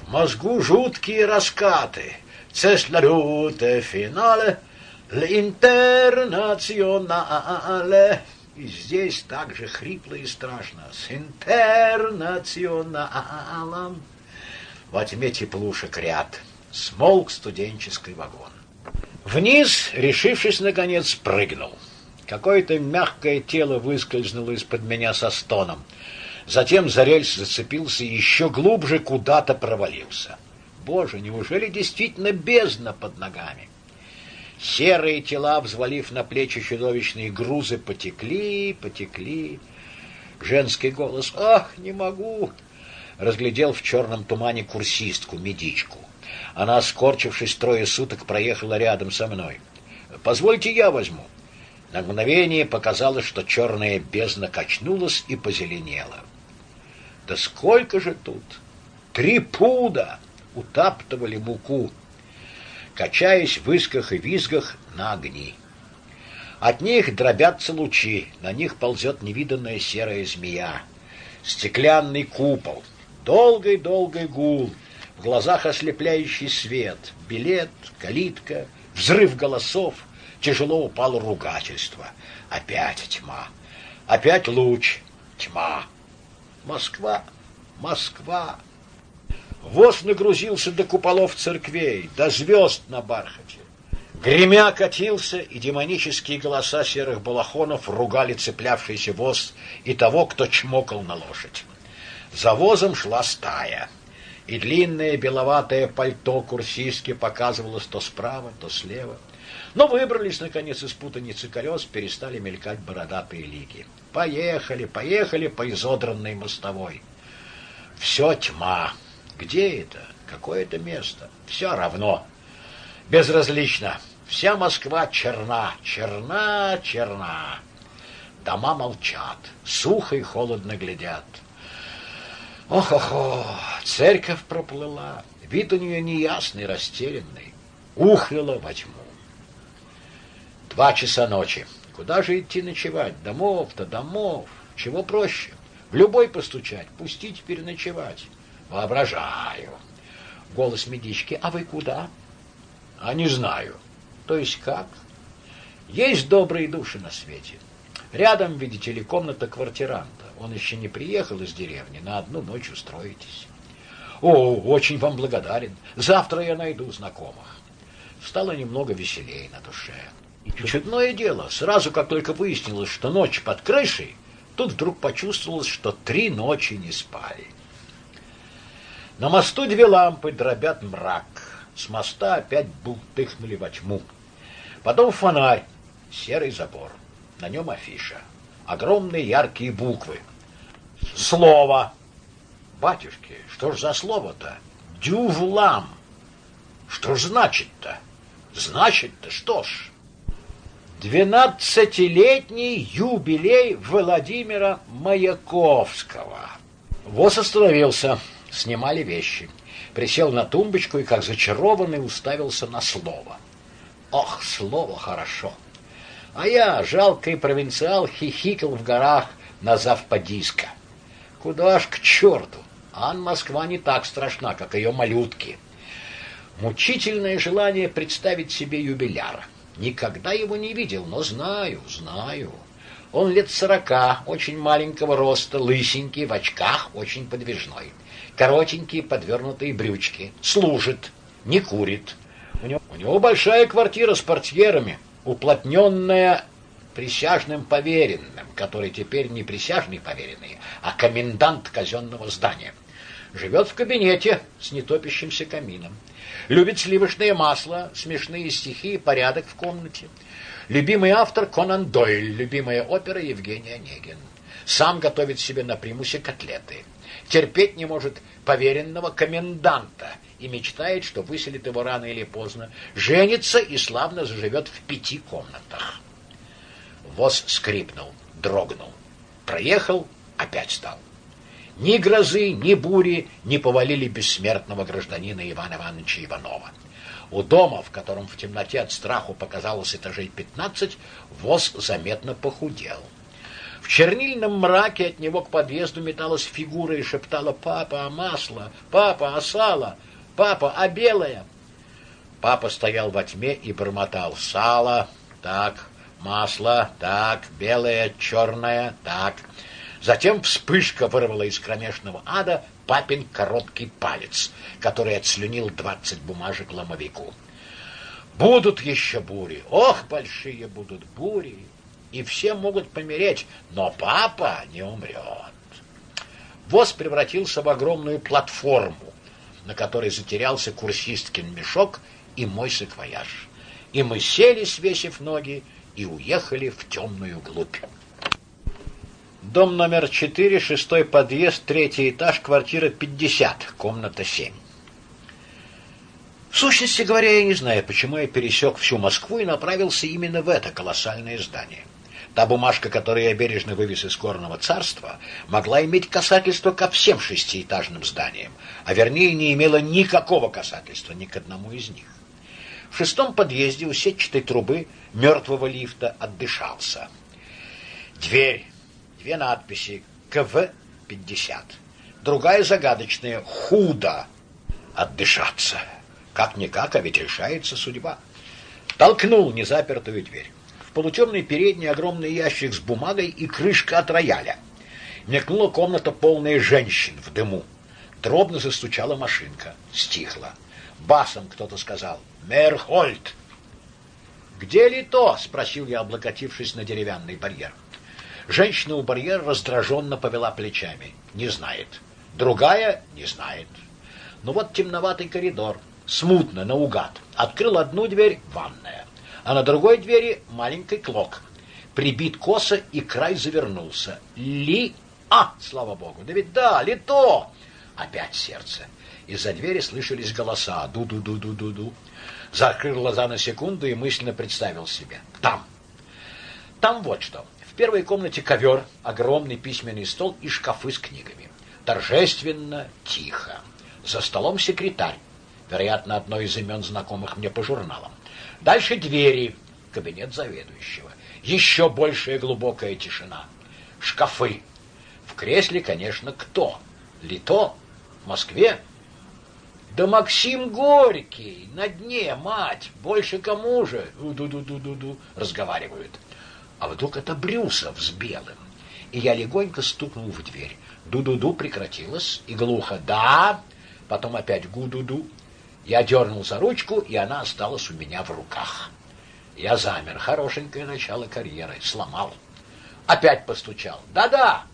В мозгу жуткие раскаты. Цеслярюте финале, l'internationale. И здесь также хрипло и страшно. С интернационалом. Во тьме теплушек ряд. Смолк студенческий вагон. Вниз, решившись, наконец, прыгнул. Какое-то мягкое тело выскользнуло из-под меня со стоном. Затем за рельс зацепился и еще глубже куда-то провалился. Боже, неужели действительно бездна под ногами? Серые тела, взвалив на плечи чудовищные грузы, потекли, потекли. Женский голос «Ах, не могу!» разглядел в черном тумане курсистку, медичку. Она, скорчившись трое суток, проехала рядом со мной. «Позвольте, я возьму». На мгновение показалось, что черная бездна качнулась и позеленела. «Да сколько же тут! Три пуда!» утаптывали муку, качаясь в исках и визгах на огни. От них дробятся лучи, на них ползет невиданная серая змея. Стеклянный купол, долгий-долгий гул, в глазах ослепляющий свет, билет, калитка, взрыв голосов, тяжело упало ругательство. Опять тьма, опять луч, тьма. Москва, Москва. Воз нагрузился до куполов церквей, до звезд на бархате. Гремя катился, и демонические голоса серых балахонов ругали цеплявшийся воз и того, кто чмокал на лошадь. За возом шла стая, и длинное беловатое пальто курсистки показывалось то справа, то слева. Но выбрались, наконец, из путаницы колес, перестали мелькать бородатые лиги. Поехали, поехали по изодранной мостовой. Все тьма. Где это? Какое это место? Все равно. Безразлично. Вся Москва черна, черна, черна. Дома молчат, сухо и холодно глядят. Ох-охо, церковь проплыла, вид у нее неясный, растерянный. Ухнула во тьму. Два часа ночи. Куда же идти ночевать? Домов-то, домов. Чего проще? В любой постучать, пустить переночевать. Воображаю. Голос медички. А вы куда? А не знаю. То есть как? Есть добрые души на свете. Рядом, видите ли, комната квартиранта. Он еще не приехал из деревни. На одну ночь устроитесь. О, очень вам благодарен. Завтра я найду знакомых. Стало немного веселее на душе. И чудное дело, сразу как только выяснилось, что ночь под крышей, тут вдруг почувствовалось, что три ночи не спали. На мосту две лампы дробят мрак. С моста опять бултыхнули во тьму. Потом фонарь, серый забор. На нем афиша. Огромные яркие буквы. Слово. Батюшки, что ж за слово-то? Дювлам. Что ж значит-то? Значит-то что ж? Двенадцатилетний юбилей Владимира Маяковского. Воз остановился снимали вещи. Присел на тумбочку и, как зачарованный, уставился на слово. Ох, слово хорошо! А я, жалкий провинциал, хихикал в горах на завподиска. Куда ж к черту? Ан Москва не так страшна, как ее малютки. Мучительное желание представить себе юбиляра. Никогда его не видел, но знаю, знаю. Он лет сорока, очень маленького роста, лысенький, в очках, очень подвижной. Коротенькие подвернутые брючки. Служит, не курит. У него, у него большая квартира с портьерами, уплотненная присяжным поверенным, который теперь не присяжный поверенный, а комендант казенного здания. Живет в кабинете с нетопящимся камином. Любит сливочное масло, смешные стихи и порядок в комнате. Любимый автор Конан Дойль, любимая опера Евгений Онегин. Сам готовит себе на примусе котлеты. Терпеть не может поверенного коменданта и мечтает, что выселит его рано или поздно. Женится и славно заживет в пяти комнатах. Воз скрипнул, дрогнул. Проехал, опять стал. Ни грозы, ни бури не повалили бессмертного гражданина Ивана Ивановича Иванова. У дома, в котором в темноте от страху показалось этажей пятнадцать, воз заметно похудел. В чернильном мраке от него к подъезду металась фигура и шептала «Папа, а масло? Папа, а сало? Папа, а белое?» Папа стоял во тьме и бормотал «Сало, так, масло, так, белое, черное, так». Затем вспышка вырвала из кромешного ада папин короткий палец, который отслюнил двадцать бумажек ломовику. Будут еще бури, ох, большие будут бури, и все могут помереть, но папа не умрет. Воз превратился в огромную платформу, на которой затерялся курсисткин мешок и мой саквояж. И мы сели, свесив ноги, и уехали в темную глубь. Дом номер 4, шестой подъезд, третий этаж, квартира 50, комната 7. В сущности говоря, я не знаю, почему я пересек всю Москву и направился именно в это колоссальное здание. Та бумажка, которую я бережно вывез из горного царства, могла иметь касательство ко всем шестиэтажным зданиям, а вернее не имела никакого касательства ни к одному из них. В шестом подъезде у сетчатой трубы мертвого лифта отдышался. Дверь две надписи КВ-50. Другая загадочная «Худо отдышаться». Как-никак, а ведь решается судьба. Толкнул незапертую дверь. Полутемной передней огромный ящик с бумагой и крышка от рояля. Мелькнула комната, полная женщин в дыму. Дробно застучала машинка. Стихла. Басом кто-то сказал «Мерхольд!» «Где ли то?» — спросил я, облокотившись на деревянный барьер. Женщина у барьера раздраженно повела плечами. Не знает. Другая не знает. Ну вот темноватый коридор. Смутно, наугад. Открыл одну дверь — ванная. А на другой двери — маленький клок. Прибит косо, и край завернулся. Ли... А, слава богу, да ведь да, лито! Опять сердце. Из-за двери слышались голоса. Ду-ду-ду-ду-ду-ду. Закрыл глаза на секунду и мысленно представил себе. Там. Там вот что. В первой комнате ковер, огромный письменный стол и шкафы с книгами. Торжественно, тихо. За столом секретарь, вероятно, одно из имен знакомых мне по журналам. Дальше двери, кабинет заведующего. Еще большая глубокая тишина. Шкафы. В кресле, конечно, кто? Лито? В Москве? Да Максим Горький, на дне, мать, больше кому же? Ду-ду-ду-ду-ду, разговаривают. А вдруг это Брюсов с белым? И я легонько стукнул в дверь. Ду-ду-ду прекратилось, и глухо «да», потом опять гу-ду-ду. Я дернул за ручку, и она осталась у меня в руках. Я замер. Хорошенькое начало карьеры. Сломал. Опять постучал. «Да-да!»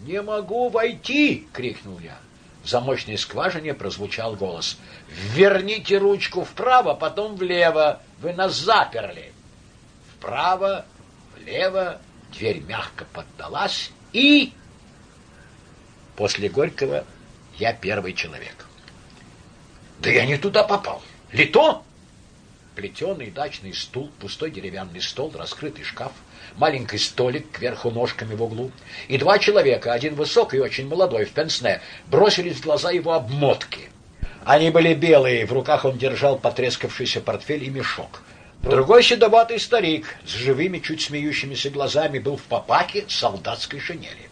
«Не могу войти!» — крикнул я. В замочной скважине прозвучал голос. «Верните ручку вправо, потом влево. Вы нас заперли!» Вправо, влево, дверь мягко поддалась, и... После Горького я первый человек. Да я не туда попал. Лито? Плетеный дачный стул, пустой деревянный стол, раскрытый шкаф, маленький столик кверху ножками в углу, и два человека, один высокий и очень молодой, в пенсне, бросились в глаза его обмотки. Они были белые, в руках он держал потрескавшийся портфель и мешок. Другой седоватый старик с живыми, чуть смеющимися глазами был в попаке солдатской шинели.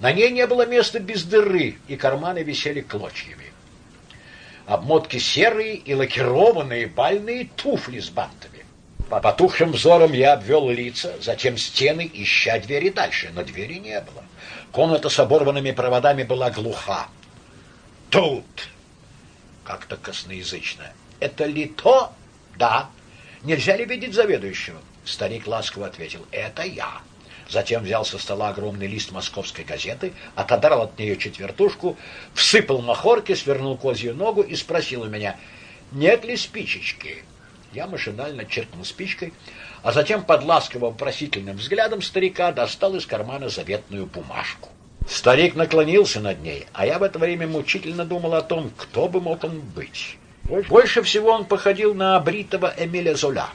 На ней не было места без дыры, и карманы висели клочьями. Обмотки серые и лакированные бальные туфли с бантами. Потухшим взором я обвел лица, затем стены, ища двери дальше, но двери не было. Комната с оборванными проводами была глуха. Тут! Как-то косноязычно. Это ли то? Да. Нельзя ли видеть заведующего? Старик ласково ответил. Это я. Затем взял со стола огромный лист московской газеты, отодрал от нее четвертушку, всыпал махорки, свернул козью ногу и спросил у меня, нет ли спичечки. Я машинально черкнул спичкой, а затем под ласково-вопросительным взглядом старика достал из кармана заветную бумажку. Старик наклонился над ней, а я в это время мучительно думал о том, кто бы мог он быть. Больше всего он походил на обритого Эмиля Золя.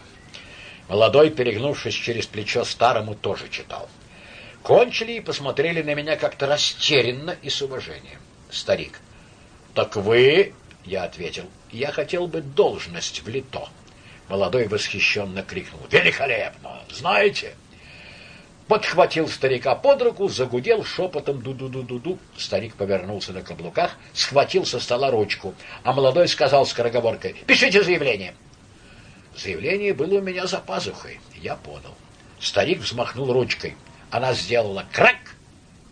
Молодой, перегнувшись через плечо старому, тоже читал. Кончили и посмотрели на меня как-то растерянно и с уважением. Старик. «Так вы...» — я ответил. «Я хотел бы должность в Лито». Молодой восхищенно крикнул. «Великолепно! Знаете?» Подхватил старика под руку, загудел шепотом ду-ду-ду-ду-ду. Старик повернулся на каблуках, схватил со стола ручку, а молодой сказал скороговоркой «Пишите заявление». Заявление было у меня за пазухой. Я подал. Старик взмахнул ручкой. Она сделала крак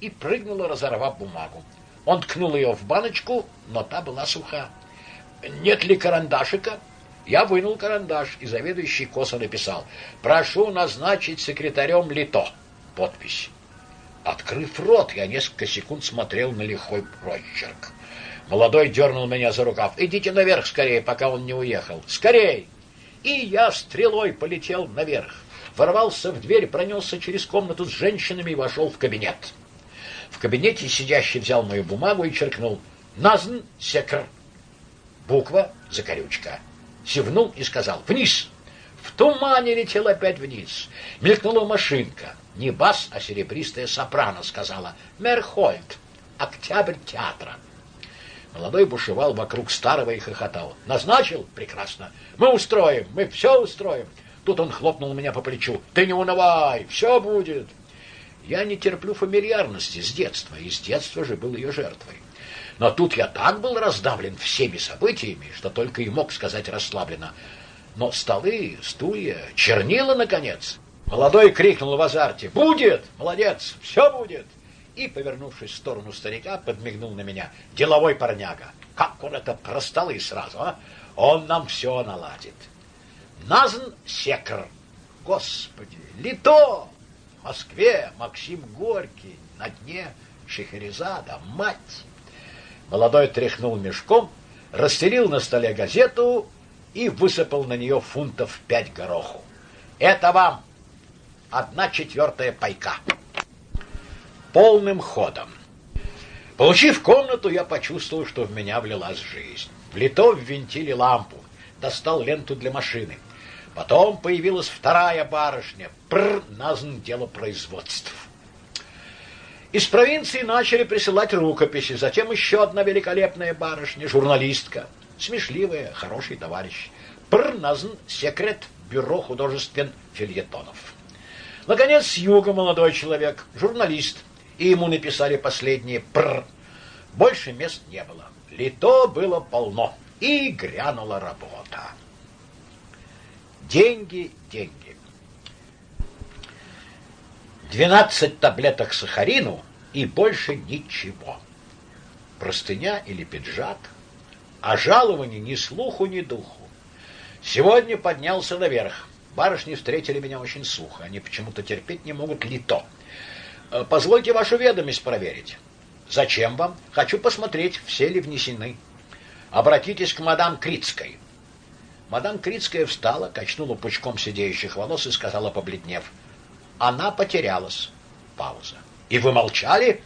и прыгнула, разорвав бумагу. Он ткнул ее в баночку, но та была суха. «Нет ли карандашика?» Я вынул карандаш, и заведующий косо написал «Прошу назначить секретарем Лито». Подпись. Открыв рот, я несколько секунд смотрел на лихой прочерк. Молодой дернул меня за рукав. «Идите наверх скорее, пока он не уехал. Скорей!» И я стрелой полетел наверх. Ворвался в дверь, пронесся через комнату с женщинами и вошел в кабинет. В кабинете сидящий взял мою бумагу и черкнул «Назн секр». Буква «Закорючка» севнул и сказал «Вниз!». В тумане летел опять вниз. Мелькнула машинка. Не бас, а серебристая сопрано сказала «Мерхольд, октябрь театра». Молодой бушевал вокруг старого и хохотал. «Назначил? Прекрасно. Мы устроим, мы все устроим». Тут он хлопнул меня по плечу. «Ты не унывай, все будет». Я не терплю фамильярности с детства, и с детства же был ее жертвой. Но тут я так был раздавлен всеми событиями, что только и мог сказать расслабленно. Но столы, стулья, чернила, наконец. Молодой крикнул в азарте. «Будет! Молодец! Все будет!» И, повернувшись в сторону старика, подмигнул на меня. «Деловой парняга! Как он это про столы сразу, а? Он нам все наладит!» Назн секр. Господи, Лито! В Москве Максим Горький, на дне Шехерезада, мать! Молодой тряхнул мешком, расстелил на столе газету и высыпал на нее фунтов пять гороху. «Это вам одна четвертая пайка». Полным ходом. Получив комнату, я почувствовал, что в меня влилась жизнь. В лито ввинтили лампу, достал ленту для машины. Потом появилась вторая барышня. Пр, назван дело производств. Из провинции начали присылать рукописи, затем еще одна великолепная барышня, журналистка, смешливая, хороший товарищ. Прназн секрет бюро художествен фильетонов. Наконец, с юга молодой человек, журналист, и ему написали последние пр. Больше мест не было. Лито было полно, и грянула работа. Деньги, деньги. 12 таблеток сахарину и больше ничего. Простыня или пиджак, а жалование ни слуху, ни духу. Сегодня поднялся наверх. Барышни встретили меня очень сухо. Они почему-то терпеть не могут лито. Э, позвольте вашу ведомость проверить. Зачем вам? Хочу посмотреть, все ли внесены. Обратитесь к мадам Крицкой. Мадам Крицкая встала, качнула пучком сидеющих волос и сказала, побледнев — она потерялась. Пауза. И вы молчали?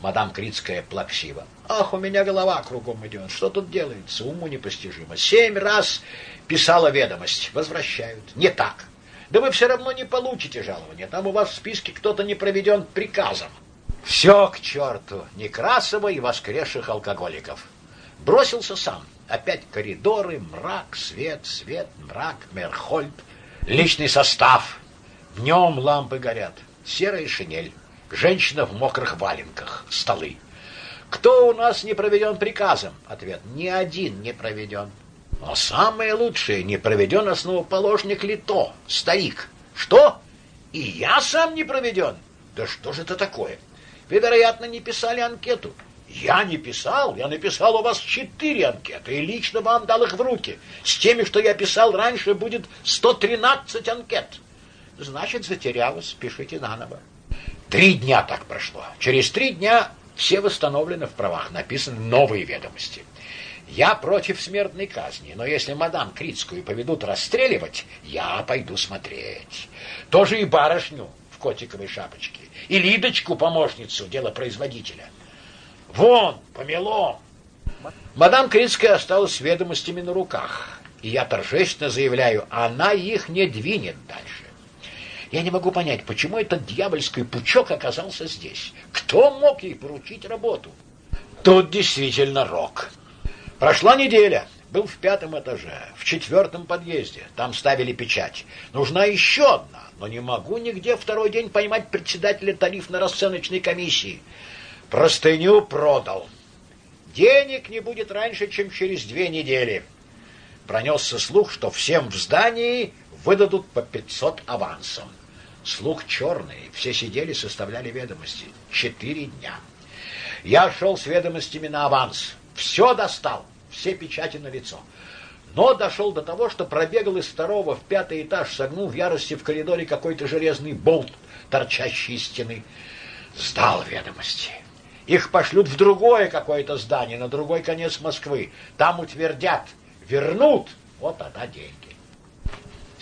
Мадам Крицкая плаксиво. Ах, у меня голова кругом идет. Что тут делается? Уму непостижимо. Семь раз писала ведомость. Возвращают. Не так. Да вы все равно не получите жалования. Там у вас в списке кто-то не проведен приказом. Все к черту. Некрасова и воскресших алкоголиков. Бросился сам. Опять коридоры, мрак, свет, свет, мрак, Мерхольд. Личный состав. Днем лампы горят, серая шинель, женщина в мокрых валенках, столы. Кто у нас не проведен приказом? Ответ: ни один не проведен. Но самое лучшее, не проведен основоположник ли то, старик. Что? И я сам не проведен? Да что же это такое? Вы, вероятно, не писали анкету. Я не писал, я написал у вас четыре анкеты и лично вам дал их в руки. С теми, что я писал раньше, будет 113 анкет. Значит, затерялась, пишите наново. Три дня так прошло. Через три дня все восстановлены в правах, написаны новые ведомости. Я против смертной казни, но если мадам Критскую поведут расстреливать, я пойду смотреть. Тоже и барышню в котиковой шапочке, и Лидочку, помощницу делопроизводителя. Вон, помело. Мадам Критская осталась с ведомостями на руках, и я торжественно заявляю, она их не двинет дальше. Я не могу понять, почему этот дьявольский пучок оказался здесь. Кто мог ей поручить работу? Тут действительно рок. Прошла неделя. Был в пятом этаже, в четвертом подъезде. Там ставили печать. Нужна еще одна, но не могу нигде второй день поймать председателя тарифно-расценочной комиссии. Простыню продал. Денег не будет раньше, чем через две недели. Пронесся слух, что всем в здании выдадут по 500 авансом. Слух черный, все сидели, составляли ведомости. Четыре дня. Я шел с ведомостями на аванс. Все достал, все печати на лицо. Но дошел до того, что пробегал из второго в пятый этаж, согнул в ярости в коридоре какой-то железный болт, торчащий из стены. Сдал ведомости. Их пошлют в другое какое-то здание, на другой конец Москвы. Там утвердят, вернут, вот тогда деньги.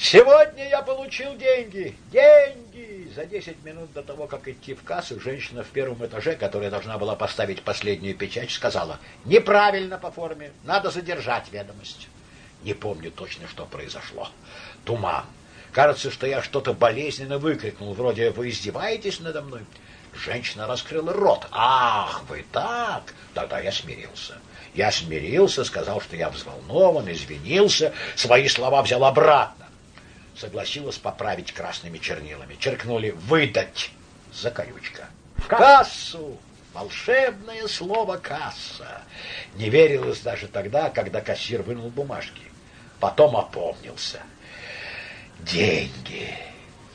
Сегодня я получил деньги. Деньги! За 10 минут до того, как идти в кассу, женщина в первом этаже, которая должна была поставить последнюю печать, сказала, неправильно по форме, надо задержать ведомость. Не помню точно, что произошло. Туман. Кажется, что я что-то болезненно выкрикнул, вроде «Вы издеваетесь надо мной?» Женщина раскрыла рот. «Ах, вы так!» Тогда я смирился. Я смирился, сказал, что я взволнован, извинился, свои слова взял обратно. Согласилась поправить красными чернилами. Черкнули «выдать» закорючка. «В кассу!» Волшебное слово «касса». Не верилось даже тогда, когда кассир вынул бумажки. Потом опомнился. Деньги.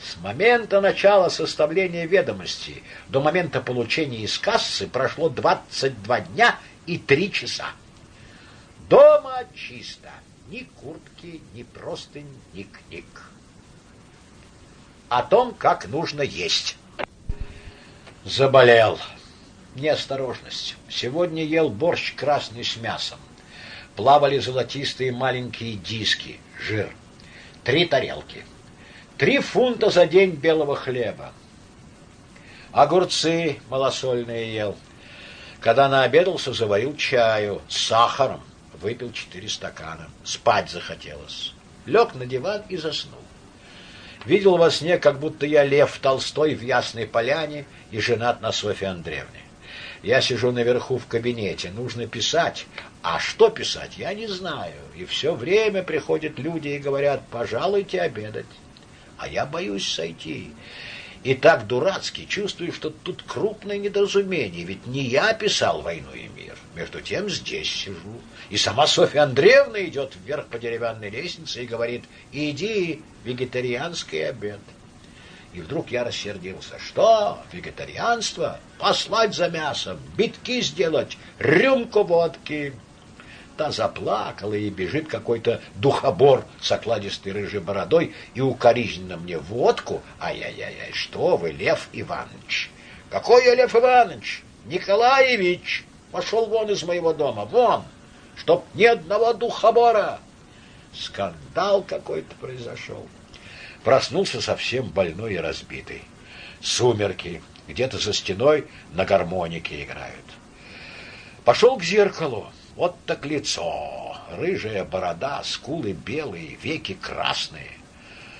С момента начала составления ведомости до момента получения из кассы прошло 22 дня и 3 часа. Дома чисто. Ни куртки, ни простынь, ни книг. О том, как нужно есть. Заболел. Неосторожность. Сегодня ел борщ красный с мясом. Плавали золотистые маленькие диски, жир. Три тарелки. Три фунта за день белого хлеба. Огурцы малосольные ел. Когда наобедался, заварил чаю с сахаром выпил четыре стакана. Спать захотелось. Лег на диван и заснул. Видел во сне, как будто я Лев Толстой в Ясной Поляне и женат на Софье Андреевне. Я сижу наверху в кабинете, нужно писать. А что писать, я не знаю. И все время приходят люди и говорят, пожалуйте обедать. А я боюсь сойти. И так дурацки чувствую, что тут крупное недоразумение, ведь не я писал «Войну и мир». Между тем здесь сижу. И сама Софья Андреевна идет вверх по деревянной лестнице и говорит «Иди, вегетарианский обед». И вдруг я рассердился. Что? Вегетарианство? Послать за мясом, битки сделать, рюмку водки та заплакала, и бежит какой-то духобор с окладистой рыжей бородой и укоризненно мне водку. Ай-яй-яй, что вы, Лев Иванович? Какой я Лев Иванович? Николаевич! Пошел вон из моего дома, вон! Чтоб ни одного духобора! Скандал какой-то произошел. Проснулся совсем больной и разбитый. Сумерки, где-то за стеной на гармонике играют. Пошел к зеркалу. Вот так лицо, рыжая борода, скулы белые, веки красные.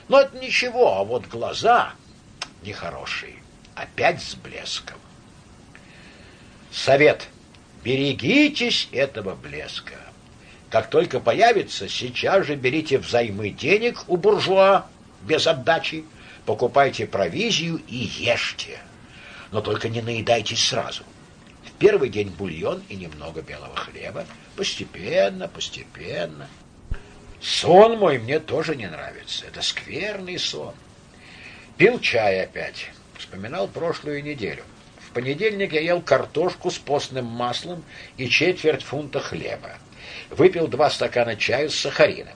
Но это ничего, а вот глаза нехорошие, опять с блеском. Совет. Берегитесь этого блеска. Как только появится, сейчас же берите взаймы денег у буржуа без отдачи, покупайте провизию и ешьте. Но только не наедайтесь сразу. Первый день бульон и немного белого хлеба. Постепенно, постепенно. Сон мой мне тоже не нравится. Это скверный сон. Пил чай опять. Вспоминал прошлую неделю. Понедельник я ел картошку с постным маслом и четверть фунта хлеба. Выпил два стакана чая с сахарином.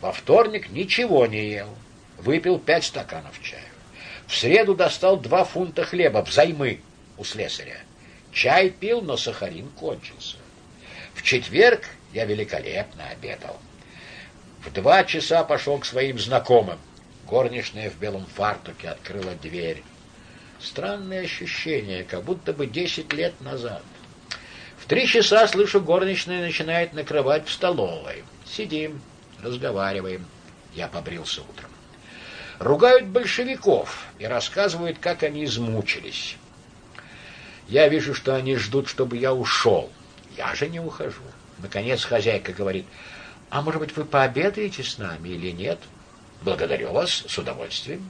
Во вторник ничего не ел. Выпил пять стаканов чая. В среду достал два фунта хлеба взаймы у слесаря. Чай пил, но сахарин кончился. В четверг я великолепно обедал. В два часа пошел к своим знакомым. Горничная в белом фартуке открыла дверь. Странное ощущение, как будто бы десять лет назад. В три часа слышу, горничная начинает накрывать в столовой. Сидим, разговариваем. Я побрился утром. Ругают большевиков и рассказывают, как они измучились. Я вижу, что они ждут, чтобы я ушел. Я же не ухожу. Наконец хозяйка говорит, а может быть вы пообедаете с нами или нет? Благодарю вас, с удовольствием.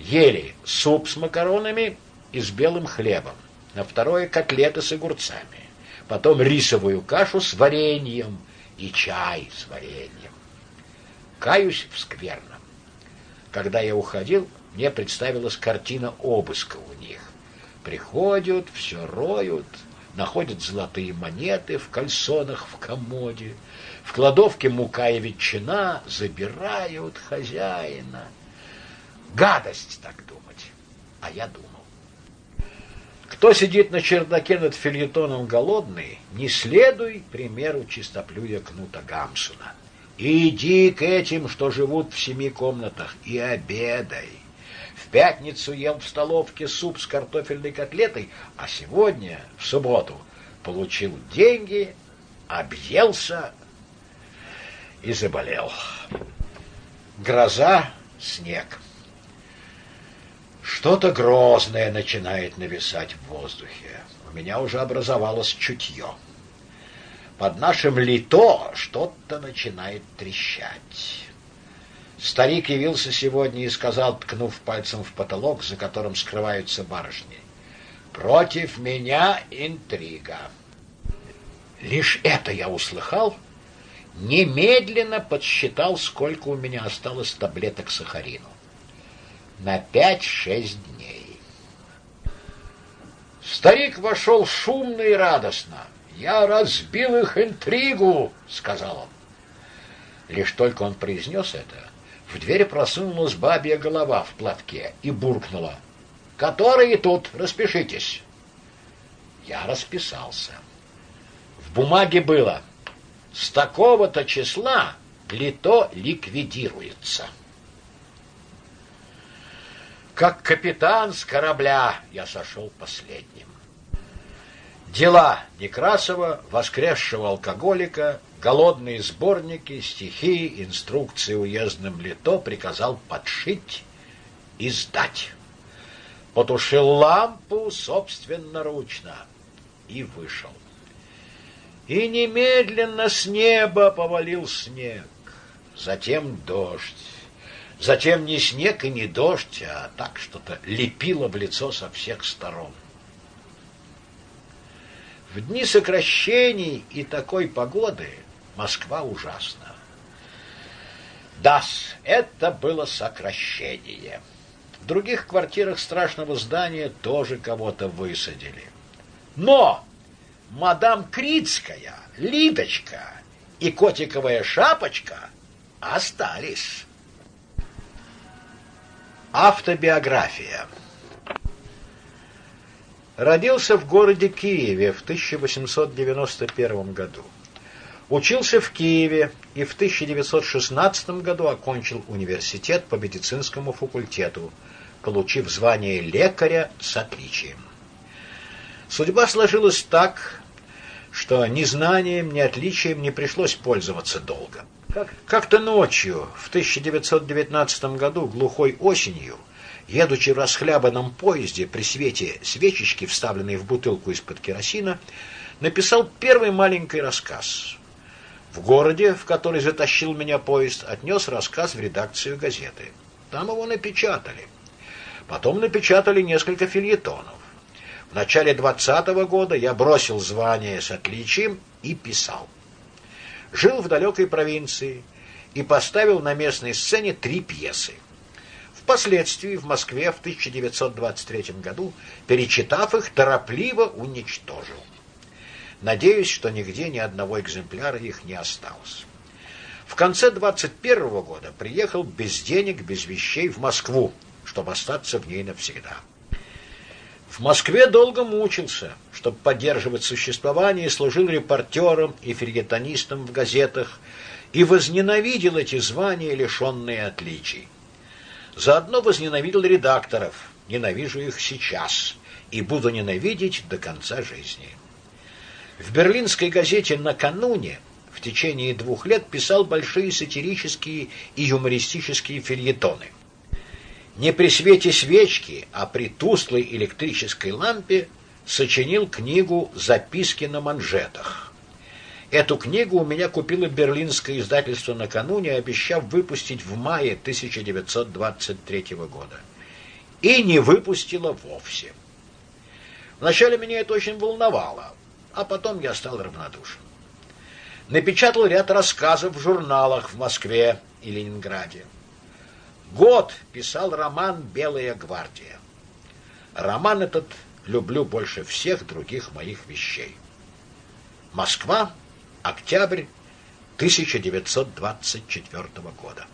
Ели суп с макаронами и с белым хлебом. На второе котлеты с огурцами. Потом рисовую кашу с вареньем и чай с вареньем. Каюсь в скверном. Когда я уходил, мне представилась картина обыска у них. Приходят, все роют, находят золотые монеты в кальсонах в комоде, в кладовке мука и ветчина, забирают хозяина. Гадость так думать, а я думал. Кто сидит на чердаке над фильетоном голодный, не следуй примеру чистоплюя Кнута Гамсуна. Иди к этим, что живут в семи комнатах, и обедай пятницу ел в столовке суп с картофельной котлетой, а сегодня, в субботу, получил деньги, объелся и заболел. Гроза, снег. Что-то грозное начинает нависать в воздухе. У меня уже образовалось чутье. Под нашим лито что-то начинает трещать. Старик явился сегодня и сказал, ткнув пальцем в потолок, за которым скрываются барышни, «Против меня интрига». Лишь это я услыхал, немедленно подсчитал, сколько у меня осталось таблеток сахарину. На пять-шесть дней. Старик вошел шумно и радостно. «Я разбил их интригу», — сказал он. Лишь только он произнес это, в дверь просунулась бабья голова в платке и буркнула. «Которые тут? Распишитесь!» Я расписался. В бумаге было «С такого-то числа лито ликвидируется». Как капитан с корабля я сошел последним. Дела Некрасова, воскресшего алкоголика, голодные сборники, стихи, инструкции уездным лито приказал подшить и сдать. Потушил лампу собственноручно и вышел. И немедленно с неба повалил снег, затем дождь. Затем не снег и не дождь, а так что-то лепило в лицо со всех сторон. В дни сокращений и такой погоды Москва ужасна. Дас, это было сокращение. В других квартирах страшного здания тоже кого-то высадили. Но мадам Крицкая, Лидочка и котиковая шапочка остались. Автобиография. Родился в городе Киеве в 1891 году. Учился в Киеве и в 1916 году окончил университет по медицинскому факультету, получив звание лекаря с отличием. Судьба сложилась так, что ни знанием, ни отличием не пришлось пользоваться долго. Как-то ночью, в 1919 году, глухой осенью, едучи в расхлябанном поезде при свете свечечки, вставленной в бутылку из-под керосина, написал первый маленький рассказ в городе, в который затащил меня поезд, отнес рассказ в редакцию газеты. Там его напечатали. Потом напечатали несколько фильетонов. В начале двадцатого года я бросил звание с отличием и писал. Жил в далекой провинции и поставил на местной сцене три пьесы. Впоследствии в Москве в 1923 году, перечитав их, торопливо уничтожил. Надеюсь, что нигде ни одного экземпляра их не осталось. В конце 21 года приехал без денег, без вещей в Москву, чтобы остаться в ней навсегда. В Москве долго мучился, чтобы поддерживать существование, служил репортером и фельетонистом в газетах, и возненавидел эти звания, лишенные отличий. Заодно возненавидел редакторов, ненавижу их сейчас и буду ненавидеть до конца жизни. В берлинской газете «Накануне» в течение двух лет писал большие сатирические и юмористические фильетоны. Не при свете свечки, а при тусклой электрической лампе сочинил книгу «Записки на манжетах». Эту книгу у меня купило берлинское издательство накануне, обещав выпустить в мае 1923 года. И не выпустило вовсе. Вначале меня это очень волновало, а потом я стал равнодушен. Напечатал ряд рассказов в журналах в Москве и Ленинграде. Год писал роман «Белая гвардия». Роман этот люблю больше всех других моих вещей. Москва, октябрь 1924 года.